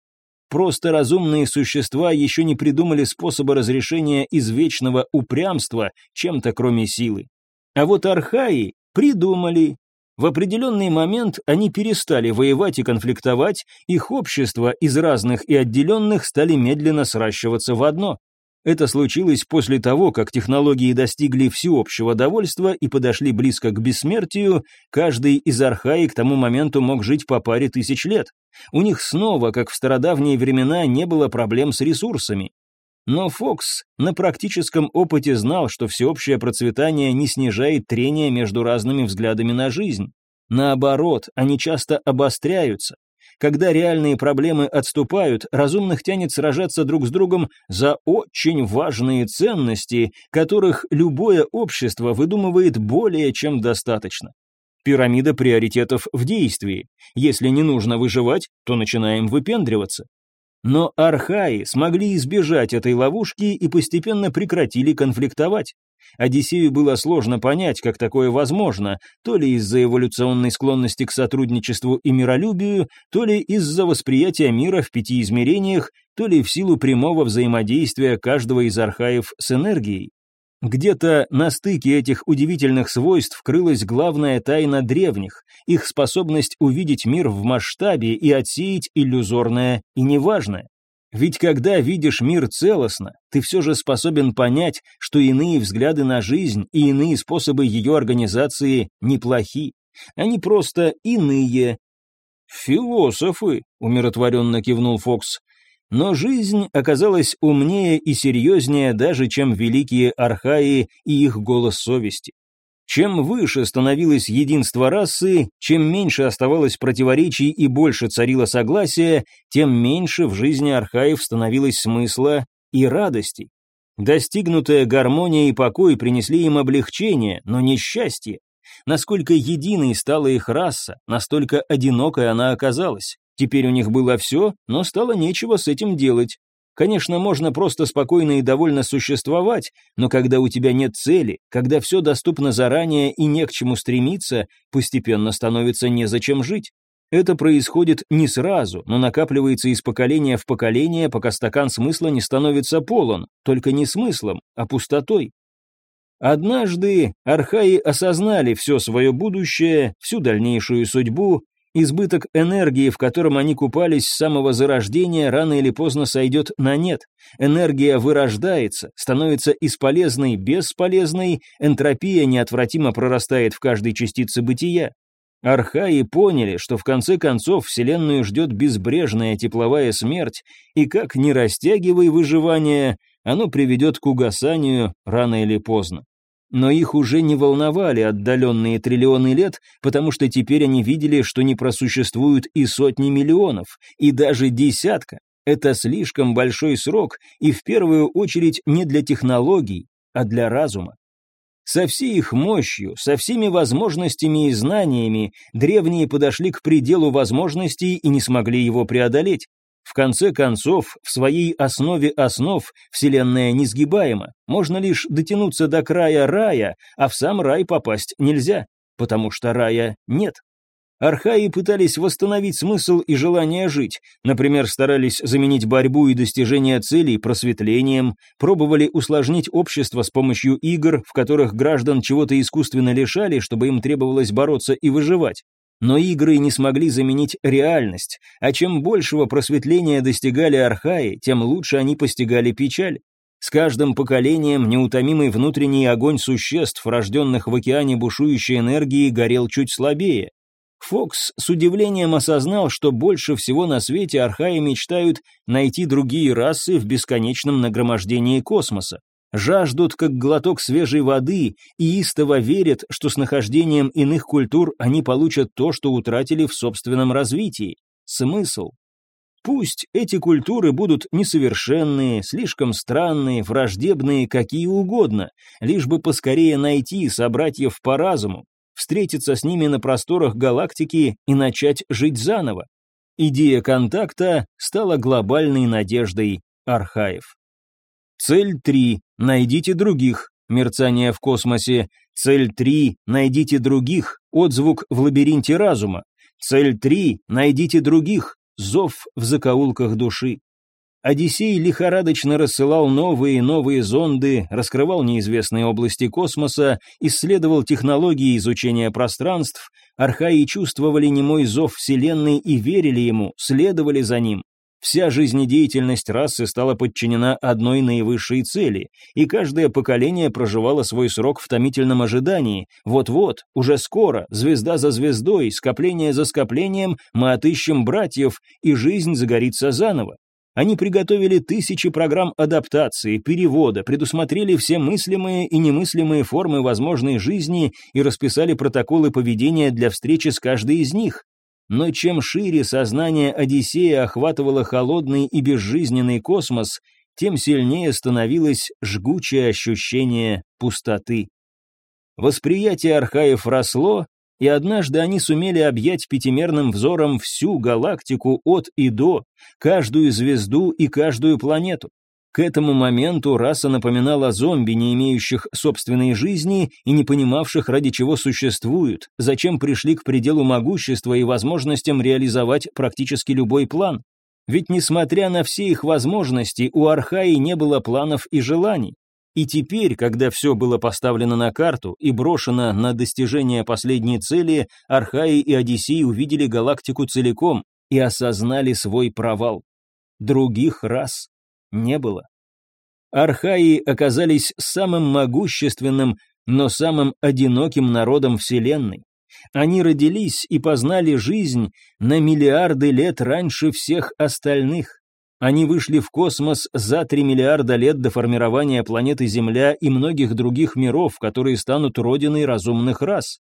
Просто разумные существа еще не придумали способа разрешения извечного упрямства чем-то кроме силы. А вот архаи придумали, в определенный момент они перестали воевать и конфликтовать, их общества из разных и отделенных стали медленно сращиваться в одно. Это случилось после того, как технологии достигли всеобщего довольства и подошли близко к бессмертию, каждый из архаи к тому моменту мог жить по паре тысяч лет. У них снова, как в стародавние времена, не было проблем с ресурсами. Но Фокс на практическом опыте знал, что всеобщее процветание не снижает трения между разными взглядами на жизнь. Наоборот, они часто обостряются. Когда реальные проблемы отступают, разумных тянет сражаться друг с другом за очень важные ценности, которых любое общество выдумывает более чем достаточно. Пирамида приоритетов в действии. Если не нужно выживать, то начинаем выпендриваться. Но архаи смогли избежать этой ловушки и постепенно прекратили конфликтовать. Одиссею было сложно понять, как такое возможно, то ли из-за эволюционной склонности к сотрудничеству и миролюбию, то ли из-за восприятия мира в пяти измерениях, то ли в силу прямого взаимодействия каждого из архаев с энергией. Где-то на стыке этих удивительных свойств крылась главная тайна древних, их способность увидеть мир в масштабе и отсеять иллюзорное и неважное. Ведь когда видишь мир целостно, ты все же способен понять, что иные взгляды на жизнь и иные способы ее организации неплохи. Они просто иные. «Философы», — умиротворенно кивнул Фокс, но жизнь оказалась умнее и серьезнее даже, чем великие архаи и их голос совести. Чем выше становилось единство расы, чем меньше оставалось противоречий и больше царило согласия, тем меньше в жизни архаев становилось смысла и радости. Достигнутая гармония и покой принесли им облегчение, но не счастье. Насколько единой стала их раса, настолько одинокой она оказалась. Теперь у них было все, но стало нечего с этим делать. Конечно, можно просто спокойно и довольно существовать, но когда у тебя нет цели, когда все доступно заранее и не к чему стремиться, постепенно становится незачем жить. Это происходит не сразу, но накапливается из поколения в поколение, пока стакан смысла не становится полон, только не смыслом, а пустотой. Однажды архаи осознали все свое будущее, всю дальнейшую судьбу, Избыток энергии, в котором они купались с самого зарождения, рано или поздно сойдет на нет. Энергия вырождается, становится из полезной бесполезной, энтропия неотвратимо прорастает в каждой частице бытия. Архаи поняли, что в конце концов Вселенную ждет безбрежная тепловая смерть, и как не растягивай выживание, оно приведет к угасанию рано или поздно. Но их уже не волновали отдаленные триллионы лет, потому что теперь они видели, что не просуществуют и сотни миллионов, и даже десятка. Это слишком большой срок, и в первую очередь не для технологий, а для разума. Со всей их мощью, со всеми возможностями и знаниями древние подошли к пределу возможностей и не смогли его преодолеть. В конце концов, в своей основе основ Вселенная несгибаема. Можно лишь дотянуться до края рая, а в сам рай попасть нельзя, потому что рая нет. Архаи пытались восстановить смысл и желание жить, например, старались заменить борьбу и достижение целей просветлением, пробовали усложнить общество с помощью игр, в которых граждан чего-то искусственно лишали, чтобы им требовалось бороться и выживать. Но игры не смогли заменить реальность, а чем большего просветления достигали архаи, тем лучше они постигали печаль. С каждым поколением неутомимый внутренний огонь существ, рожденных в океане бушующей энергии, горел чуть слабее. Фокс с удивлением осознал, что больше всего на свете архаи мечтают найти другие расы в бесконечном нагромождении космоса. Жаждут, как глоток свежей воды, и истово верят, что с нахождением иных культур они получат то, что утратили в собственном развитии. Смысл. Пусть эти культуры будут несовершенные, слишком странные, враждебные, какие угодно, лишь бы поскорее найти собратьев по разуму, встретиться с ними на просторах галактики и начать жить заново. Идея контакта стала глобальной надеждой Архаев. Цель 3. Найдите других. Мерцание в космосе. Цель 3. Найдите других. Отзвук в лабиринте разума. Цель 3. Найдите других. Зов в закоулках души. Одиссей лихорадочно рассылал новые и новые зонды, раскрывал неизвестные области космоса, исследовал технологии изучения пространств, архаи чувствовали немой зов Вселенной и верили ему, следовали за ним. Вся жизнедеятельность расы стала подчинена одной наивысшей цели, и каждое поколение проживало свой срок в томительном ожидании. Вот-вот, уже скоро, звезда за звездой, скопление за скоплением, мы отыщем братьев, и жизнь загорится заново. Они приготовили тысячи программ адаптации, перевода, предусмотрели все мыслимые и немыслимые формы возможной жизни и расписали протоколы поведения для встречи с каждой из них. Но чем шире сознание Одиссея охватывало холодный и безжизненный космос, тем сильнее становилось жгучее ощущение пустоты. Восприятие архаев росло, и однажды они сумели объять пятимерным взором всю галактику от и до, каждую звезду и каждую планету. К этому моменту раса напоминала зомби, не имеющих собственной жизни и не понимавших, ради чего существуют, зачем пришли к пределу могущества и возможностям реализовать практически любой план. Ведь несмотря на все их возможности, у Архаи не было планов и желаний. И теперь, когда все было поставлено на карту и брошено на достижение последней цели, Архаи и Одиссей увидели галактику целиком и осознали свой провал. Других рас не было. Архаи оказались самым могущественным, но самым одиноким народом Вселенной. Они родились и познали жизнь на миллиарды лет раньше всех остальных. Они вышли в космос за 3 миллиарда лет до формирования планеты Земля и многих других миров, которые станут родиной разумных рас.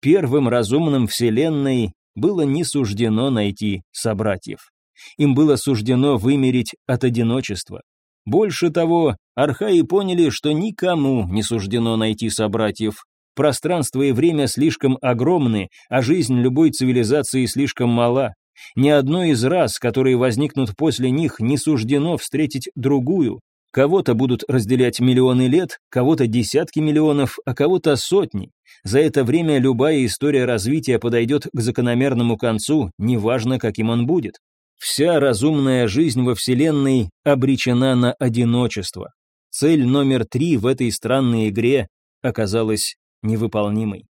Первым разумным Вселенной было не суждено найти собратьев. Им было суждено вымереть от одиночества. Больше того, архаи поняли, что никому не суждено найти собратьев. Пространство и время слишком огромны, а жизнь любой цивилизации слишком мала. Ни одной из рас, которые возникнут после них, не суждено встретить другую. Кого-то будут разделять миллионы лет, кого-то десятки миллионов, а кого-то сотни. За это время любая история развития подойдет к закономерному концу, неважно, каким он будет. Вся разумная жизнь во Вселенной обречена на одиночество. Цель номер три в этой странной игре оказалась невыполнимой.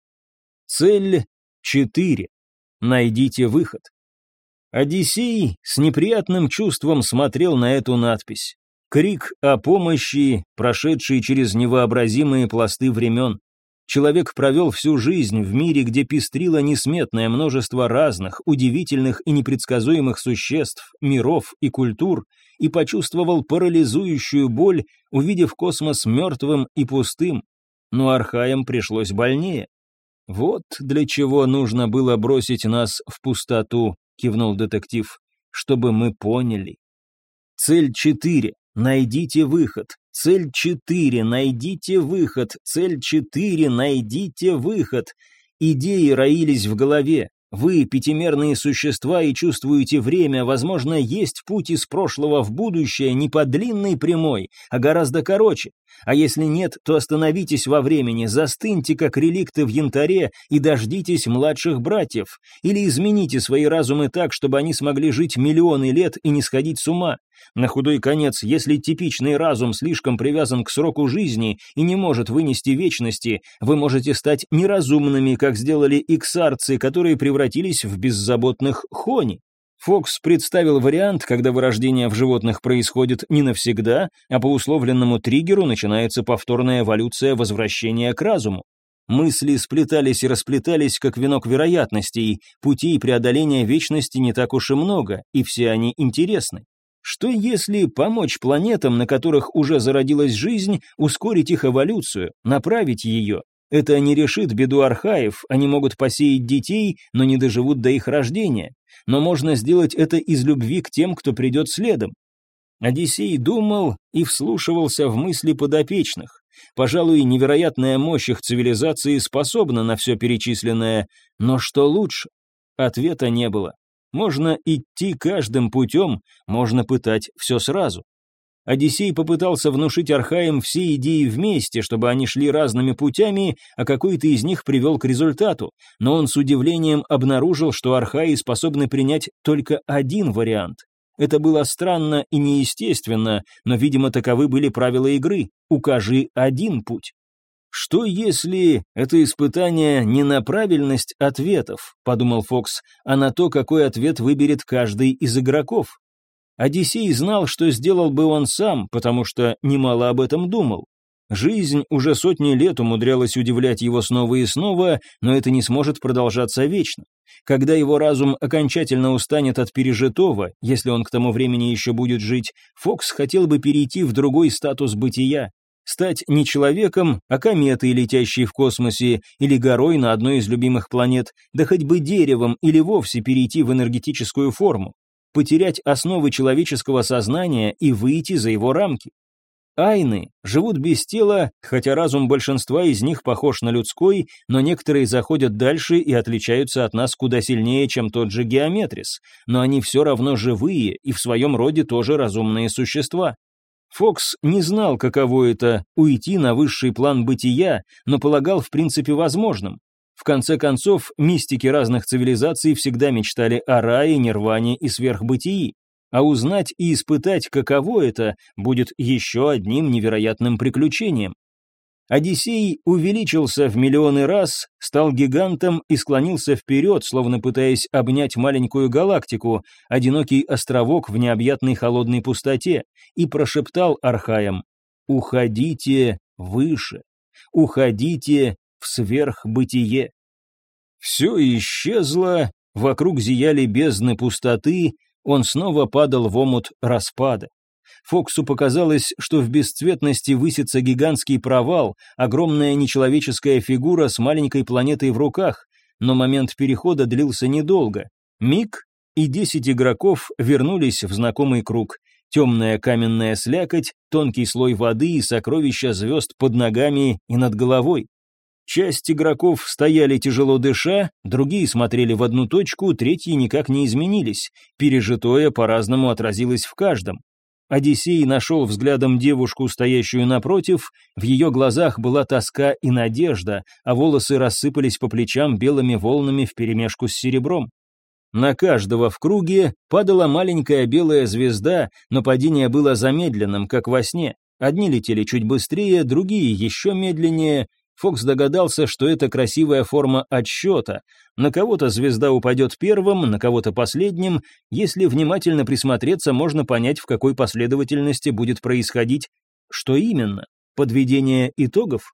Цель четыре. Найдите выход. Одиссей с неприятным чувством смотрел на эту надпись. Крик о помощи, прошедший через невообразимые пласты времен. Человек провел всю жизнь в мире, где пестрило несметное множество разных, удивительных и непредсказуемых существ, миров и культур, и почувствовал парализующую боль, увидев космос мертвым и пустым. Но архаям пришлось больнее. Вот для чего нужно было бросить нас в пустоту, кивнул детектив, чтобы мы поняли. Цель 4. Найдите выход. Цель 4. Найдите выход. Цель 4. Найдите выход. Идеи роились в голове. Вы пятимерные существа и чувствуете время, возможно, есть путь из прошлого в будущее не по длинной прямой, а гораздо короче. А если нет, то остановитесь во времени, застыньте как реликты в янтаре и дождитесь младших братьев. Или измените свои разумы так, чтобы они смогли жить миллионы лет и не сходить с ума. На худой конец, если типичный разум слишком привязан к сроку жизни и не может вынести вечности, вы можете стать неразумными, как сделали иксарцы, которые превратились в беззаботных хони. Фокс представил вариант, когда вырождение в животных происходит не навсегда, а по условленному триггеру начинается повторная эволюция возвращения к разуму. Мысли сплетались и расплетались, как венок вероятностей, путей преодоления вечности не так уж и много, и все они интересны. Что если помочь планетам, на которых уже зародилась жизнь, ускорить их эволюцию, направить ее? Это не решит беду архаев, они могут посеять детей, но не доживут до их рождения. Но можно сделать это из любви к тем, кто придет следом. Одиссей думал и вслушивался в мысли подопечных. Пожалуй, невероятная мощь их цивилизации способна на все перечисленное, но что лучше? Ответа не было. Можно идти каждым путем, можно пытать все сразу. Одиссей попытался внушить Архаям все идеи вместе, чтобы они шли разными путями, а какой-то из них привел к результату, но он с удивлением обнаружил, что Архаи способны принять только один вариант. Это было странно и неестественно, но, видимо, таковы были правила игры. Укажи один путь. «Что если это испытание не на правильность ответов?» — подумал Фокс, «а на то, какой ответ выберет каждый из игроков?» Одиссей знал, что сделал бы он сам, потому что немало об этом думал. Жизнь уже сотни лет умудрялась удивлять его снова и снова, но это не сможет продолжаться вечно. Когда его разум окончательно устанет от пережитого, если он к тому времени еще будет жить, Фокс хотел бы перейти в другой статус бытия, стать не человеком, а кометой, летящей в космосе, или горой на одной из любимых планет, да хоть бы деревом или вовсе перейти в энергетическую форму потерять основы человеческого сознания и выйти за его рамки. Айны живут без тела, хотя разум большинства из них похож на людской, но некоторые заходят дальше и отличаются от нас куда сильнее, чем тот же геометрис, но они все равно живые и в своем роде тоже разумные существа. Фокс не знал, каково это – уйти на высший план бытия, но полагал в принципе возможным. В конце концов, мистики разных цивилизаций всегда мечтали о рае, нирване и сверхбытии, а узнать и испытать, каково это, будет еще одним невероятным приключением. Одиссей увеличился в миллионы раз, стал гигантом и склонился вперед, словно пытаясь обнять маленькую галактику, одинокий островок в необъятной холодной пустоте, и прошептал архаям «Уходите выше, уходите в сверхбытие. Все исчезло, вокруг зияли бездны пустоты, он снова падал в омут распада. Фоксу показалось, что в бесцветности высится гигантский провал, огромная нечеловеческая фигура с маленькой планетой в руках, но момент перехода длился недолго. Миг, и десять игроков вернулись в знакомый круг. Темная каменная слякоть, тонкий слой воды и сокровища звезд под ногами и над головой. Часть игроков стояли тяжело дыша, другие смотрели в одну точку, третьи никак не изменились. Пережитое по-разному отразилось в каждом. Одиссей нашел взглядом девушку, стоящую напротив, в ее глазах была тоска и надежда, а волосы рассыпались по плечам белыми волнами вперемешку с серебром. На каждого в круге падала маленькая белая звезда, но падение было замедленным, как во сне. Одни летели чуть быстрее, другие еще медленнее, Фокс догадался, что это красивая форма отсчета. На кого-то звезда упадет первым, на кого-то последним. Если внимательно присмотреться, можно понять, в какой последовательности будет происходить. Что именно? Подведение итогов?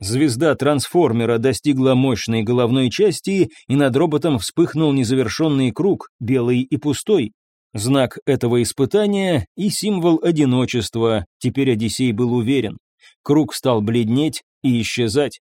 Звезда трансформера достигла мощной головной части, и над роботом вспыхнул незавершенный круг, белый и пустой. Знак этого испытания и символ одиночества, теперь Одиссей был уверен. Круг стал бледнеть, и исчезать.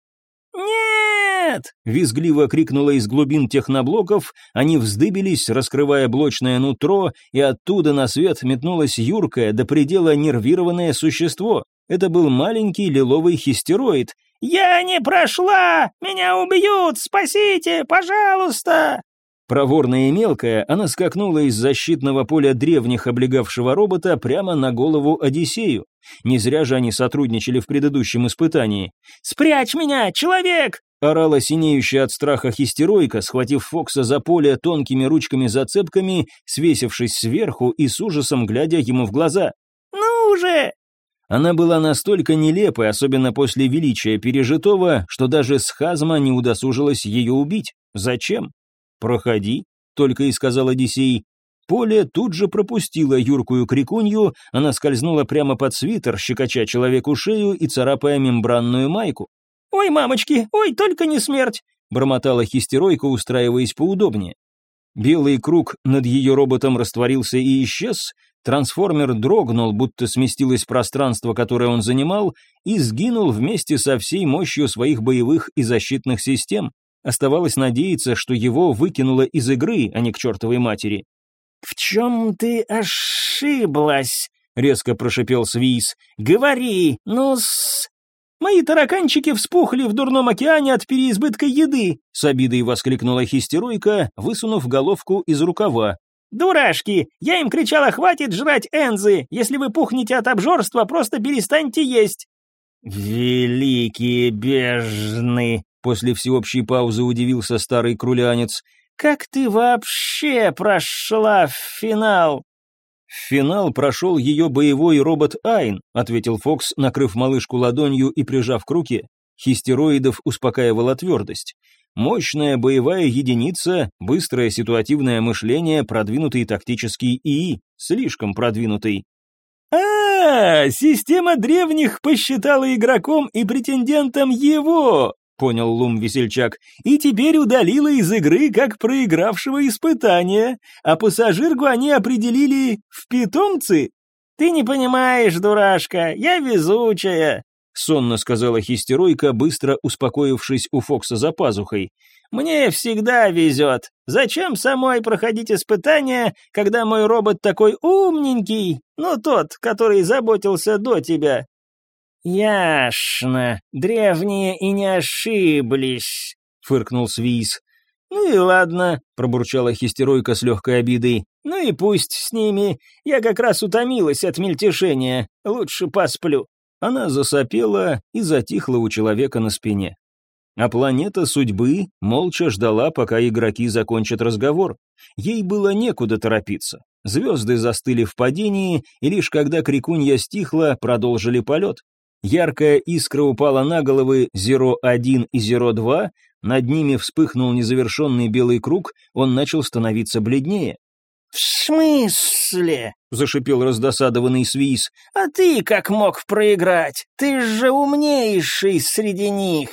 «Нет!» — визгливо крикнула из глубин техноблоков, они вздыбились, раскрывая блочное нутро, и оттуда на свет метнулось юркое, до предела нервированное существо. Это был маленький лиловый хистероид. «Я не прошла! Меня убьют! Спасите, пожалуйста!» Проворная и мелкая, она скакнула из защитного поля древних облегавшего робота прямо на голову Одиссею. Не зря же они сотрудничали в предыдущем испытании. «Спрячь меня, человек!» орала синеющая от страха хистеройка, схватив Фокса за поле тонкими ручками-зацепками, свесившись сверху и с ужасом глядя ему в глаза. «Ну же!» Она была настолько нелепой, особенно после величия пережитого, что даже Схазма не удосужилась ее убить. Зачем? «Проходи», — только и сказал Одиссей. Поле тут же пропустила юркую крикунью, она скользнула прямо под свитер, щекоча человеку шею и царапая мембранную майку. «Ой, мамочки, ой, только не смерть!» бормотала хистеройка, устраиваясь поудобнее. Белый круг над ее роботом растворился и исчез, трансформер дрогнул, будто сместилось пространство, которое он занимал, и сгинул вместе со всей мощью своих боевых и защитных систем. Оставалось надеяться, что его выкинуло из игры, а не к чертовой матери. «В чем ты ошиблась?» — резко прошипел Свис. «Говори, ну-с...» «Мои тараканчики вспухли в дурном океане от переизбытка еды!» — с обидой воскликнула хистеройка, высунув головку из рукава. «Дурашки! Я им кричала, хватит жрать энзы! Если вы пухнете от обжорства, просто перестаньте есть!» «Великие бежны!» — после всеобщей паузы удивился старый крулянец. «Как ты вообще прошла в финал?» «В финал прошел ее боевой робот Айн», ответил Фокс, накрыв малышку ладонью и прижав к руке. Хистероидов успокаивала твердость. Мощная боевая единица, быстрое ситуативное мышление, продвинутый тактический ИИ, слишком продвинутый. А, -а, а система древних посчитала игроком и претендентом его, понял Лум Весельчак, и теперь удалила из игры как проигравшего испытания, а пассажирку они определили в питомцы. Ты не понимаешь, дурашка, я везучая, сонно сказала хистеройка, быстро успокоившись у Фокса за пазухой. Мне всегда везет. Зачем самой проходить испытания, когда мой робот такой умненький, ну тот, который заботился до тебя? «Яшно, древние и не ошиблись», — фыркнул Свиз. «Ну и ладно», — пробурчала хистеройка с легкой обидой. «Ну и пусть с ними. Я как раз утомилась от мельтешения. Лучше посплю». Она засопела и затихла у человека на спине. А планета судьбы молча ждала, пока игроки закончат разговор. Ей было некуда торопиться. Звезды застыли в падении, и лишь когда крикунья стихла, продолжили полет. Яркая искра упала на головы Зеро-1 и Зеро-2, над ними вспыхнул незавершенный белый круг, он начал становиться бледнее. «В смысле?» — зашипел раздосадованный Свис. «А ты как мог проиграть? Ты же умнейший среди них!»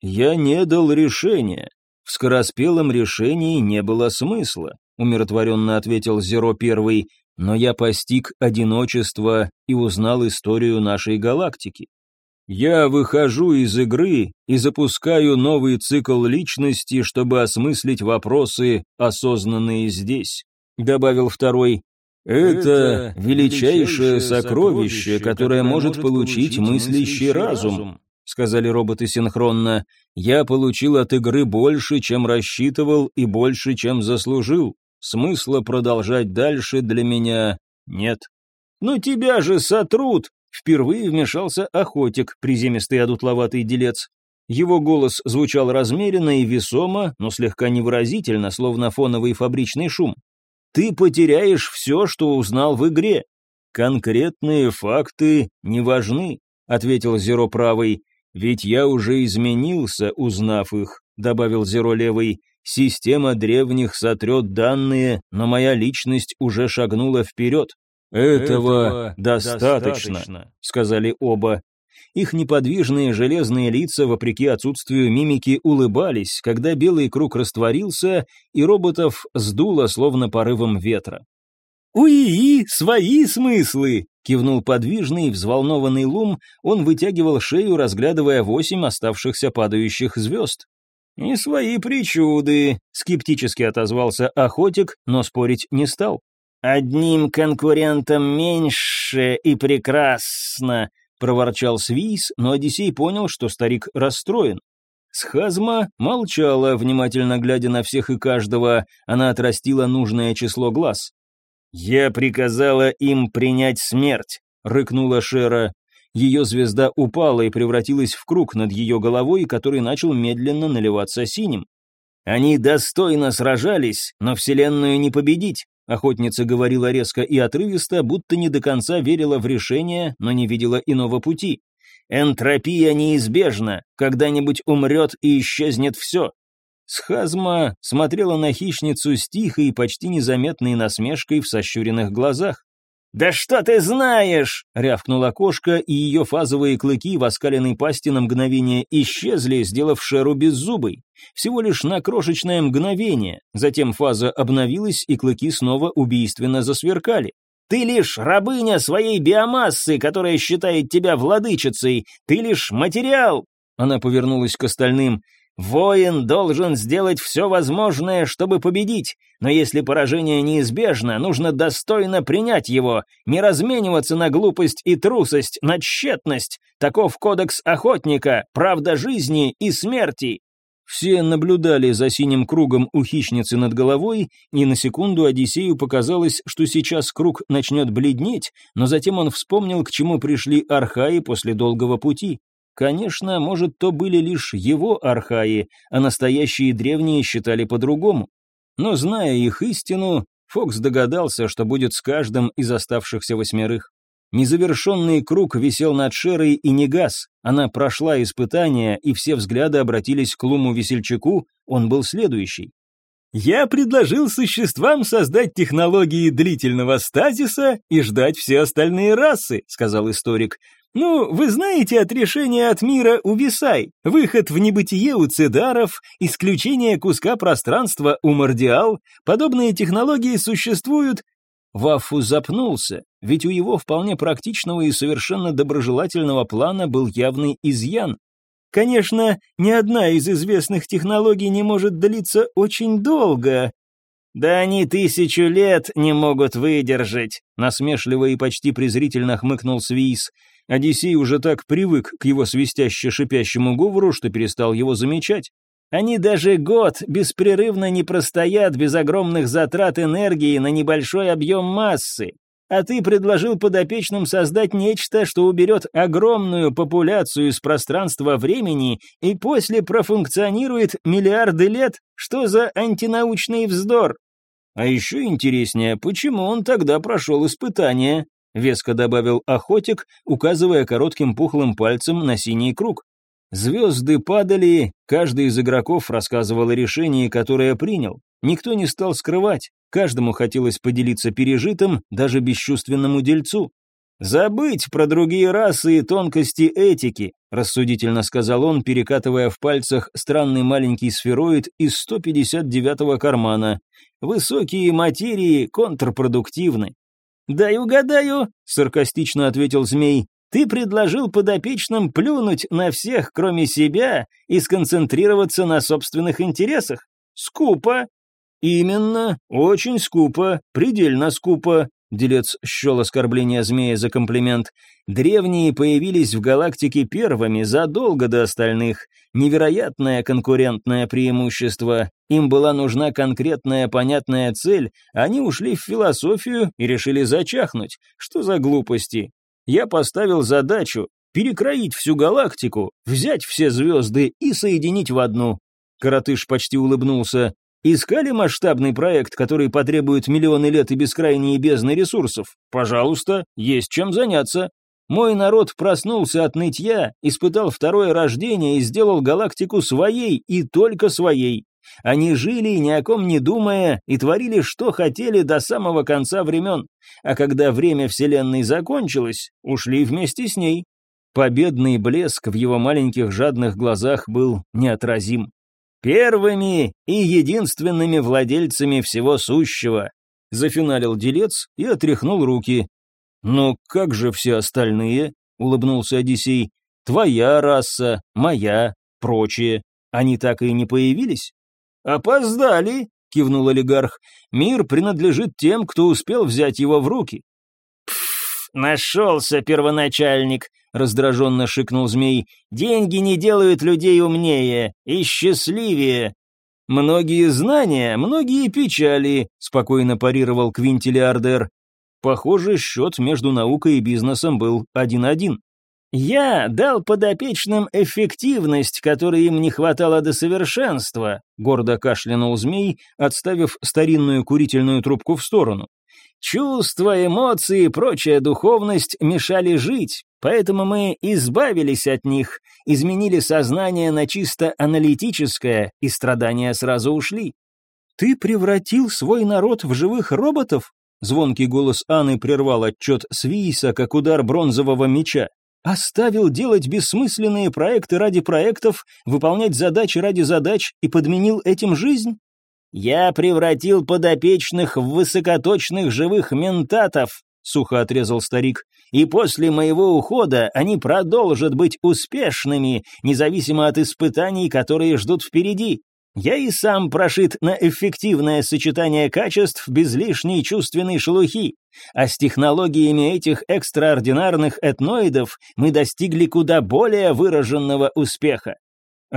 «Я не дал решения. В скороспелом решении не было смысла», — умиротворенно ответил Зеро-1 но я постиг одиночество и узнал историю нашей галактики. Я выхожу из игры и запускаю новый цикл личности, чтобы осмыслить вопросы, осознанные здесь», — добавил второй. «Это, величайшее сокровище, которое может получить мыслящий разум», — сказали роботы синхронно. «Я получил от игры больше, чем рассчитывал, и больше, чем заслужил. Смысла продолжать дальше для меня нет. «Ну тебя же сотрут!» Впервые вмешался охотик, приземистый одутловатый делец. Его голос звучал размеренно и весомо, но слегка невыразительно, словно фоновый фабричный шум. «Ты потеряешь все, что узнал в игре. Конкретные факты не важны», — ответил Зеро правый. «Ведь я уже изменился, узнав их», — добавил Зеро левый. Система древних сотрет данные, но моя личность уже шагнула вперед. Этого, Этого достаточно, достаточно, сказали оба. Их неподвижные железные лица, вопреки отсутствию мимики, улыбались, когда белый круг растворился, и роботов сдуло словно порывом ветра. «Уи, свои смыслы!» — кивнул подвижный, взволнованный лум, он вытягивал шею, разглядывая восемь оставшихся падающих звезд. «И свои причуды», — скептически отозвался охотик, но спорить не стал. «Одним конкурентом меньше и прекрасно», — проворчал Свис, но Одиссей понял, что старик расстроен. Схазма молчала, внимательно глядя на всех и каждого, она отрастила нужное число глаз. «Я приказала им принять смерть», — рыкнула Шера. Ее звезда упала и превратилась в круг над ее головой, который начал медленно наливаться синим. «Они достойно сражались, но Вселенную не победить», — охотница говорила резко и отрывисто, будто не до конца верила в решение, но не видела иного пути. «Энтропия неизбежна, когда-нибудь умрет и исчезнет все. Схазма смотрела на хищницу с тихой, почти незаметной насмешкой в сощуренных глазах. «Да что ты знаешь!» — рявкнула кошка, и ее фазовые клыки в оскаленной пасти на мгновение исчезли, сделав Шеру беззубой. Всего лишь на крошечное мгновение. Затем фаза обновилась, и клыки снова убийственно засверкали. «Ты лишь рабыня своей биомассы, которая считает тебя владычицей! Ты лишь материал!» Она повернулась к остальным. Воин должен сделать все возможное, чтобы победить, но если поражение неизбежно, нужно достойно принять его, не размениваться на глупость и трусость, на тщетность. Таков кодекс охотника, правда жизни и смерти. Все наблюдали за синим кругом у хищницы над головой, и на секунду Одиссею показалось, что сейчас круг начнет бледнеть, но затем он вспомнил, к чему пришли архаи после долгого пути. Конечно, может, то были лишь его архаи, а настоящие древние считали по-другому. Но зная их истину, Фокс догадался, что будет с каждым из оставшихся восьмерых. Незавершенный круг висел над Шерой и не газ. Она прошла испытание, и все взгляды обратились к Луму-весельчаку, он был следующий. «Я предложил существам создать технологии длительного стазиса и ждать все остальные расы», — сказал историк. Ну, вы знаете отрешение от мира у Висай, выход в небытие у Цедаров, исключение куска пространства у Мордиал. Подобные технологии существуют. Вафу запнулся, ведь у его вполне практичного и совершенно доброжелательного плана был явный изъян. Конечно, ни одна из известных технологий не может длиться очень долго. Да они тысячу лет не могут выдержать, насмешливо и почти презрительно хмыкнул Свис. Одиссей уже так привык к его свистяще-шипящему говору, что перестал его замечать. Они даже год беспрерывно не простоят без огромных затрат энергии на небольшой объем массы. А ты предложил подопечным создать нечто, что уберет огромную популяцию из пространства времени и после профункционирует миллиарды лет? Что за антинаучный вздор? А еще интереснее, почему он тогда прошел испытание? Веско добавил охотик, указывая коротким пухлым пальцем на синий круг. Звезды падали, каждый из игроков рассказывал о решении, которое принял. Никто не стал скрывать, каждому хотелось поделиться пережитым, даже бесчувственному дельцу. «Забыть про другие расы и тонкости этики», рассудительно сказал он, перекатывая в пальцах странный маленький сфероид из 159-го кармана. «Высокие материи контрпродуктивны. «Дай угадаю», — саркастично ответил змей. «Ты предложил подопечным плюнуть на всех, кроме себя, и сконцентрироваться на собственных интересах. Скупо». «Именно, очень скупо, предельно скупо», Делец счел оскорбление змея за комплимент. Древние появились в галактике первыми, задолго до остальных. Невероятное конкурентное преимущество. Им была нужна конкретная понятная цель, они ушли в философию и решили зачахнуть. Что за глупости? Я поставил задачу перекроить всю галактику, взять все звезды и соединить в одну. Коротыш почти улыбнулся. Искали масштабный проект, который потребует миллионы лет и бескрайние бездны ресурсов? Пожалуйста, есть чем заняться. Мой народ проснулся от нытья, испытал второе рождение и сделал галактику своей и только своей. Они жили, ни о ком не думая, и творили, что хотели до самого конца времен. А когда время Вселенной закончилось, ушли вместе с ней. Победный блеск в его маленьких жадных глазах был неотразим первыми и единственными владельцами всего сущего», — зафиналил делец и отряхнул руки. «Но как же все остальные?» — улыбнулся Одиссей. «Твоя раса, моя, прочие. Они так и не появились?» «Опоздали», — кивнул олигарх. «Мир принадлежит тем, кто успел взять его в руки». «Пф, «Нашелся первоначальник», — раздраженно шикнул змей. «Деньги не делают людей умнее и счастливее». «Многие знания, многие печали», — спокойно парировал Квинтилиардер. Похоже, счет между наукой и бизнесом был один-один. «Я дал подопечным эффективность, которой им не хватало до совершенства», — гордо кашлянул змей, отставив старинную курительную трубку в сторону. Чувства, эмоции и прочая духовность мешали жить, поэтому мы избавились от них, изменили сознание на чисто аналитическое, и страдания сразу ушли. «Ты превратил свой народ в живых роботов?» Звонкий голос Анны прервал отчет Свииса, как удар бронзового меча. «Оставил делать бессмысленные проекты ради проектов, выполнять задачи ради задач и подменил этим жизнь?» «Я превратил подопечных в высокоточных живых ментатов», — сухо отрезал старик, «и после моего ухода они продолжат быть успешными, независимо от испытаний, которые ждут впереди. Я и сам прошит на эффективное сочетание качеств без лишней чувственной шелухи, а с технологиями этих экстраординарных этноидов мы достигли куда более выраженного успеха.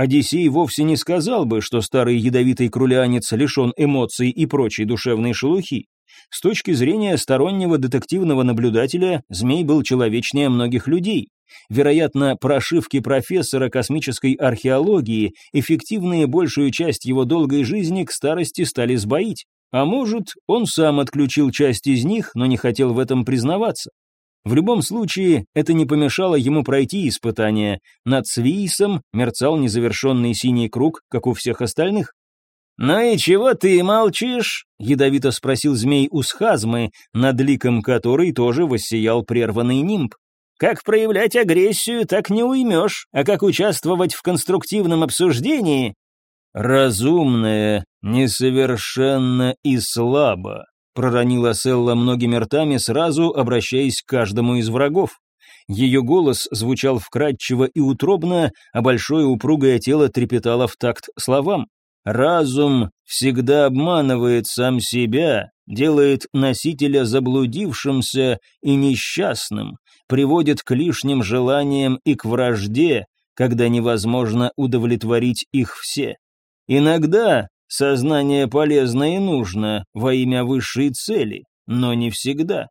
Одиссей вовсе не сказал бы, что старый ядовитый крулянец лишен эмоций и прочей душевной шелухи. С точки зрения стороннего детективного наблюдателя, змей был человечнее многих людей. Вероятно, прошивки профессора космической археологии, эффективные большую часть его долгой жизни к старости стали сбоить. А может, он сам отключил часть из них, но не хотел в этом признаваться. В любом случае, это не помешало ему пройти испытание. Над Свиисом мерцал незавершенный синий круг, как у всех остальных. «Ну и чего ты молчишь?» — ядовито спросил змей у схазмы, над ликом которой тоже воссиял прерванный нимб. «Как проявлять агрессию, так не уймешь, а как участвовать в конструктивном обсуждении...» «Разумное, несовершенно и слабо», проронила Селла многими ртами, сразу обращаясь к каждому из врагов. Ее голос звучал вкрадчиво и утробно, а большое упругое тело трепетало в такт словам. «Разум всегда обманывает сам себя, делает носителя заблудившимся и несчастным, приводит к лишним желаниям и к вражде, когда невозможно удовлетворить их все. Иногда Сознание полезно и нужно во имя высшей цели, но не всегда.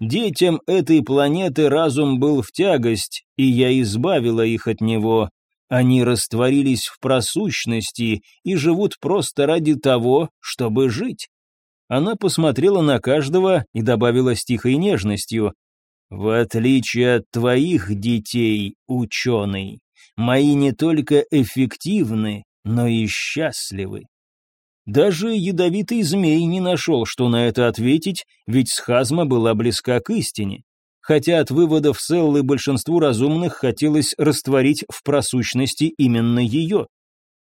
Детям этой планеты разум был в тягость, и я избавила их от него. Они растворились в просущности и живут просто ради того, чтобы жить. Она посмотрела на каждого и добавила с тихой нежностью. «В отличие от твоих детей, ученый, мои не только эффективны, но и счастливы. Даже ядовитый змей не нашел, что на это ответить, ведь схазма была близка к истине. Хотя от выводов Селлы большинству разумных хотелось растворить в просущности именно ее.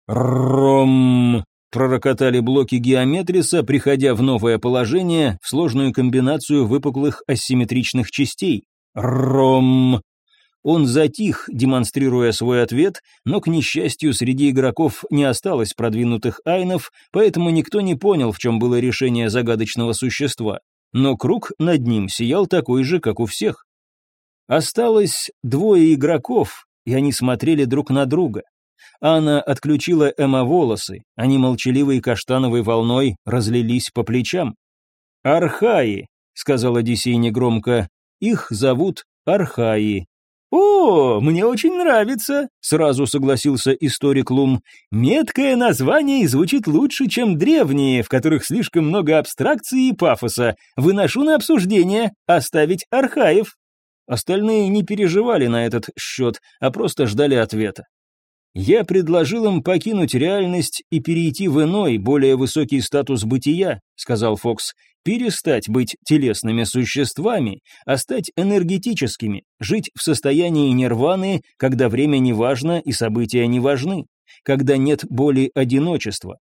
«Ром!» — пророкотали блоки геометриса, приходя в новое положение, в сложную комбинацию выпуклых асимметричных частей. «Ром!» Он затих, демонстрируя свой ответ, но, к несчастью, среди игроков не осталось продвинутых айнов, поэтому никто не понял, в чем было решение загадочного существа. Но круг над ним сиял такой же, как у всех. Осталось двое игроков, и они смотрели друг на друга. Анна отключила Эма волосы, они молчаливой каштановой волной разлились по плечам. «Архаи», — сказал Одиссей негромко, — «их зовут Архаи, «О, мне очень нравится», — сразу согласился историк Лум. «Меткое название звучит лучше, чем древние, в которых слишком много абстракции и пафоса. Выношу на обсуждение оставить архаев». Остальные не переживали на этот счет, а просто ждали ответа. Я предложил им покинуть реальность и перейти в иной, более высокий статус бытия, сказал Фокс, перестать быть телесными существами, а стать энергетическими, жить в состоянии нирваны, когда время не важно и события не важны, когда нет боли одиночества.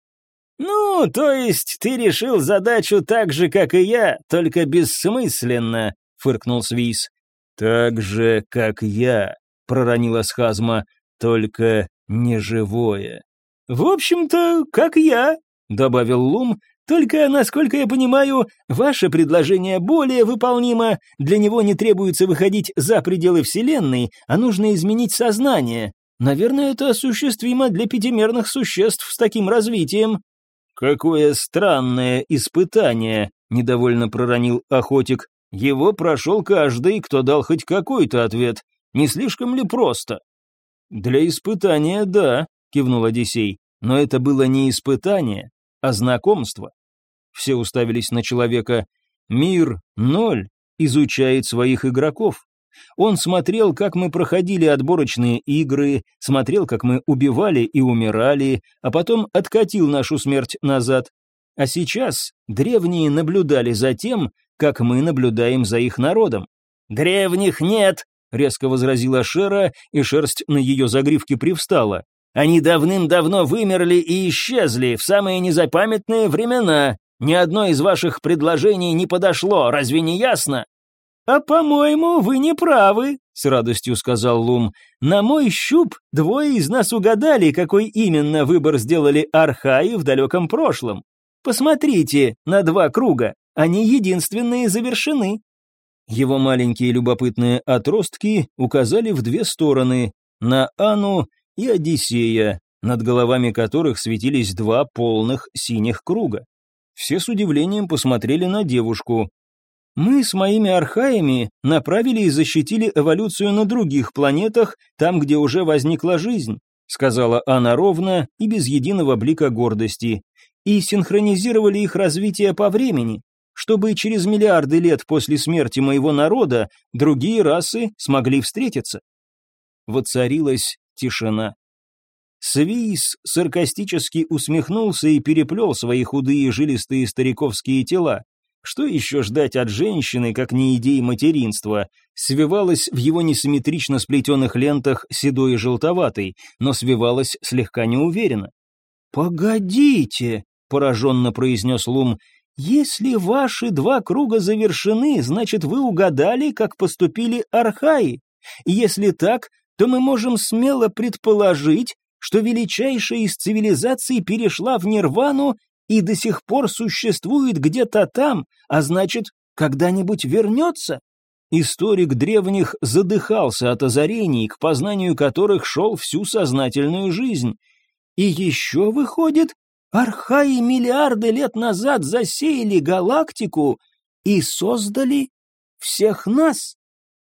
«Ну, то есть ты решил задачу так же, как и я, только бессмысленно», — фыркнул Свис. «Так же, как я», — проронила схазма, — «только неживое». «В общем-то, как я», — добавил Лум, Только, насколько я понимаю, ваше предложение более выполнимо, для него не требуется выходить за пределы Вселенной, а нужно изменить сознание. Наверное, это осуществимо для пятимерных существ с таким развитием». «Какое странное испытание», — недовольно проронил охотик. «Его прошел каждый, кто дал хоть какой-то ответ. Не слишком ли просто?» «Для испытания, да», — кивнул Одиссей. «Но это было не испытание, а знакомство». Все уставились на человека. «Мир ноль изучает своих игроков. Он смотрел, как мы проходили отборочные игры, смотрел, как мы убивали и умирали, а потом откатил нашу смерть назад. А сейчас древние наблюдали за тем, как мы наблюдаем за их народом. «Древних нет!» — резко возразила Шера, и шерсть на ее загривке привстала. «Они давным-давно вымерли и исчезли в самые незапамятные времена. Ни одно из ваших предложений не подошло, разве не ясно?» «А, по-моему, вы не правы», — с радостью сказал Лум. «На мой щуп двое из нас угадали, какой именно выбор сделали архаи в далеком прошлом. Посмотрите на два круга, они единственные завершены». Его маленькие любопытные отростки указали в две стороны, на Ану и Одиссея, над головами которых светились два полных синих круга. Все с удивлением посмотрели на девушку. Мы с моими архаями направили и защитили эволюцию на других планетах, там, где уже возникла жизнь, сказала она ровно и без единого блика гордости, и синхронизировали их развитие по времени, чтобы через миллиарды лет после смерти моего народа другие расы смогли встретиться. Воцарилась тишина. Свис саркастически усмехнулся и переплел свои худые жилистые стариковские тела. Что еще ждать от женщины, как не идей материнства? Свивалась в его несимметрично сплетенных лентах седой и желтоватой, но свивалась слегка неуверенно. «Погодите», — пораженно произнес Лум, — «если ваши два круга завершены, значит, вы угадали, как поступили архаи. Если так, то мы можем смело предположить, что величайшая из цивилизаций перешла в нирвану и до сих пор существует где-то там, а значит, когда-нибудь вернется? Историк древних задыхался от озарений, к познанию которых шел всю сознательную жизнь. И еще выходит, архаи миллиарды лет назад засеяли галактику и создали всех нас.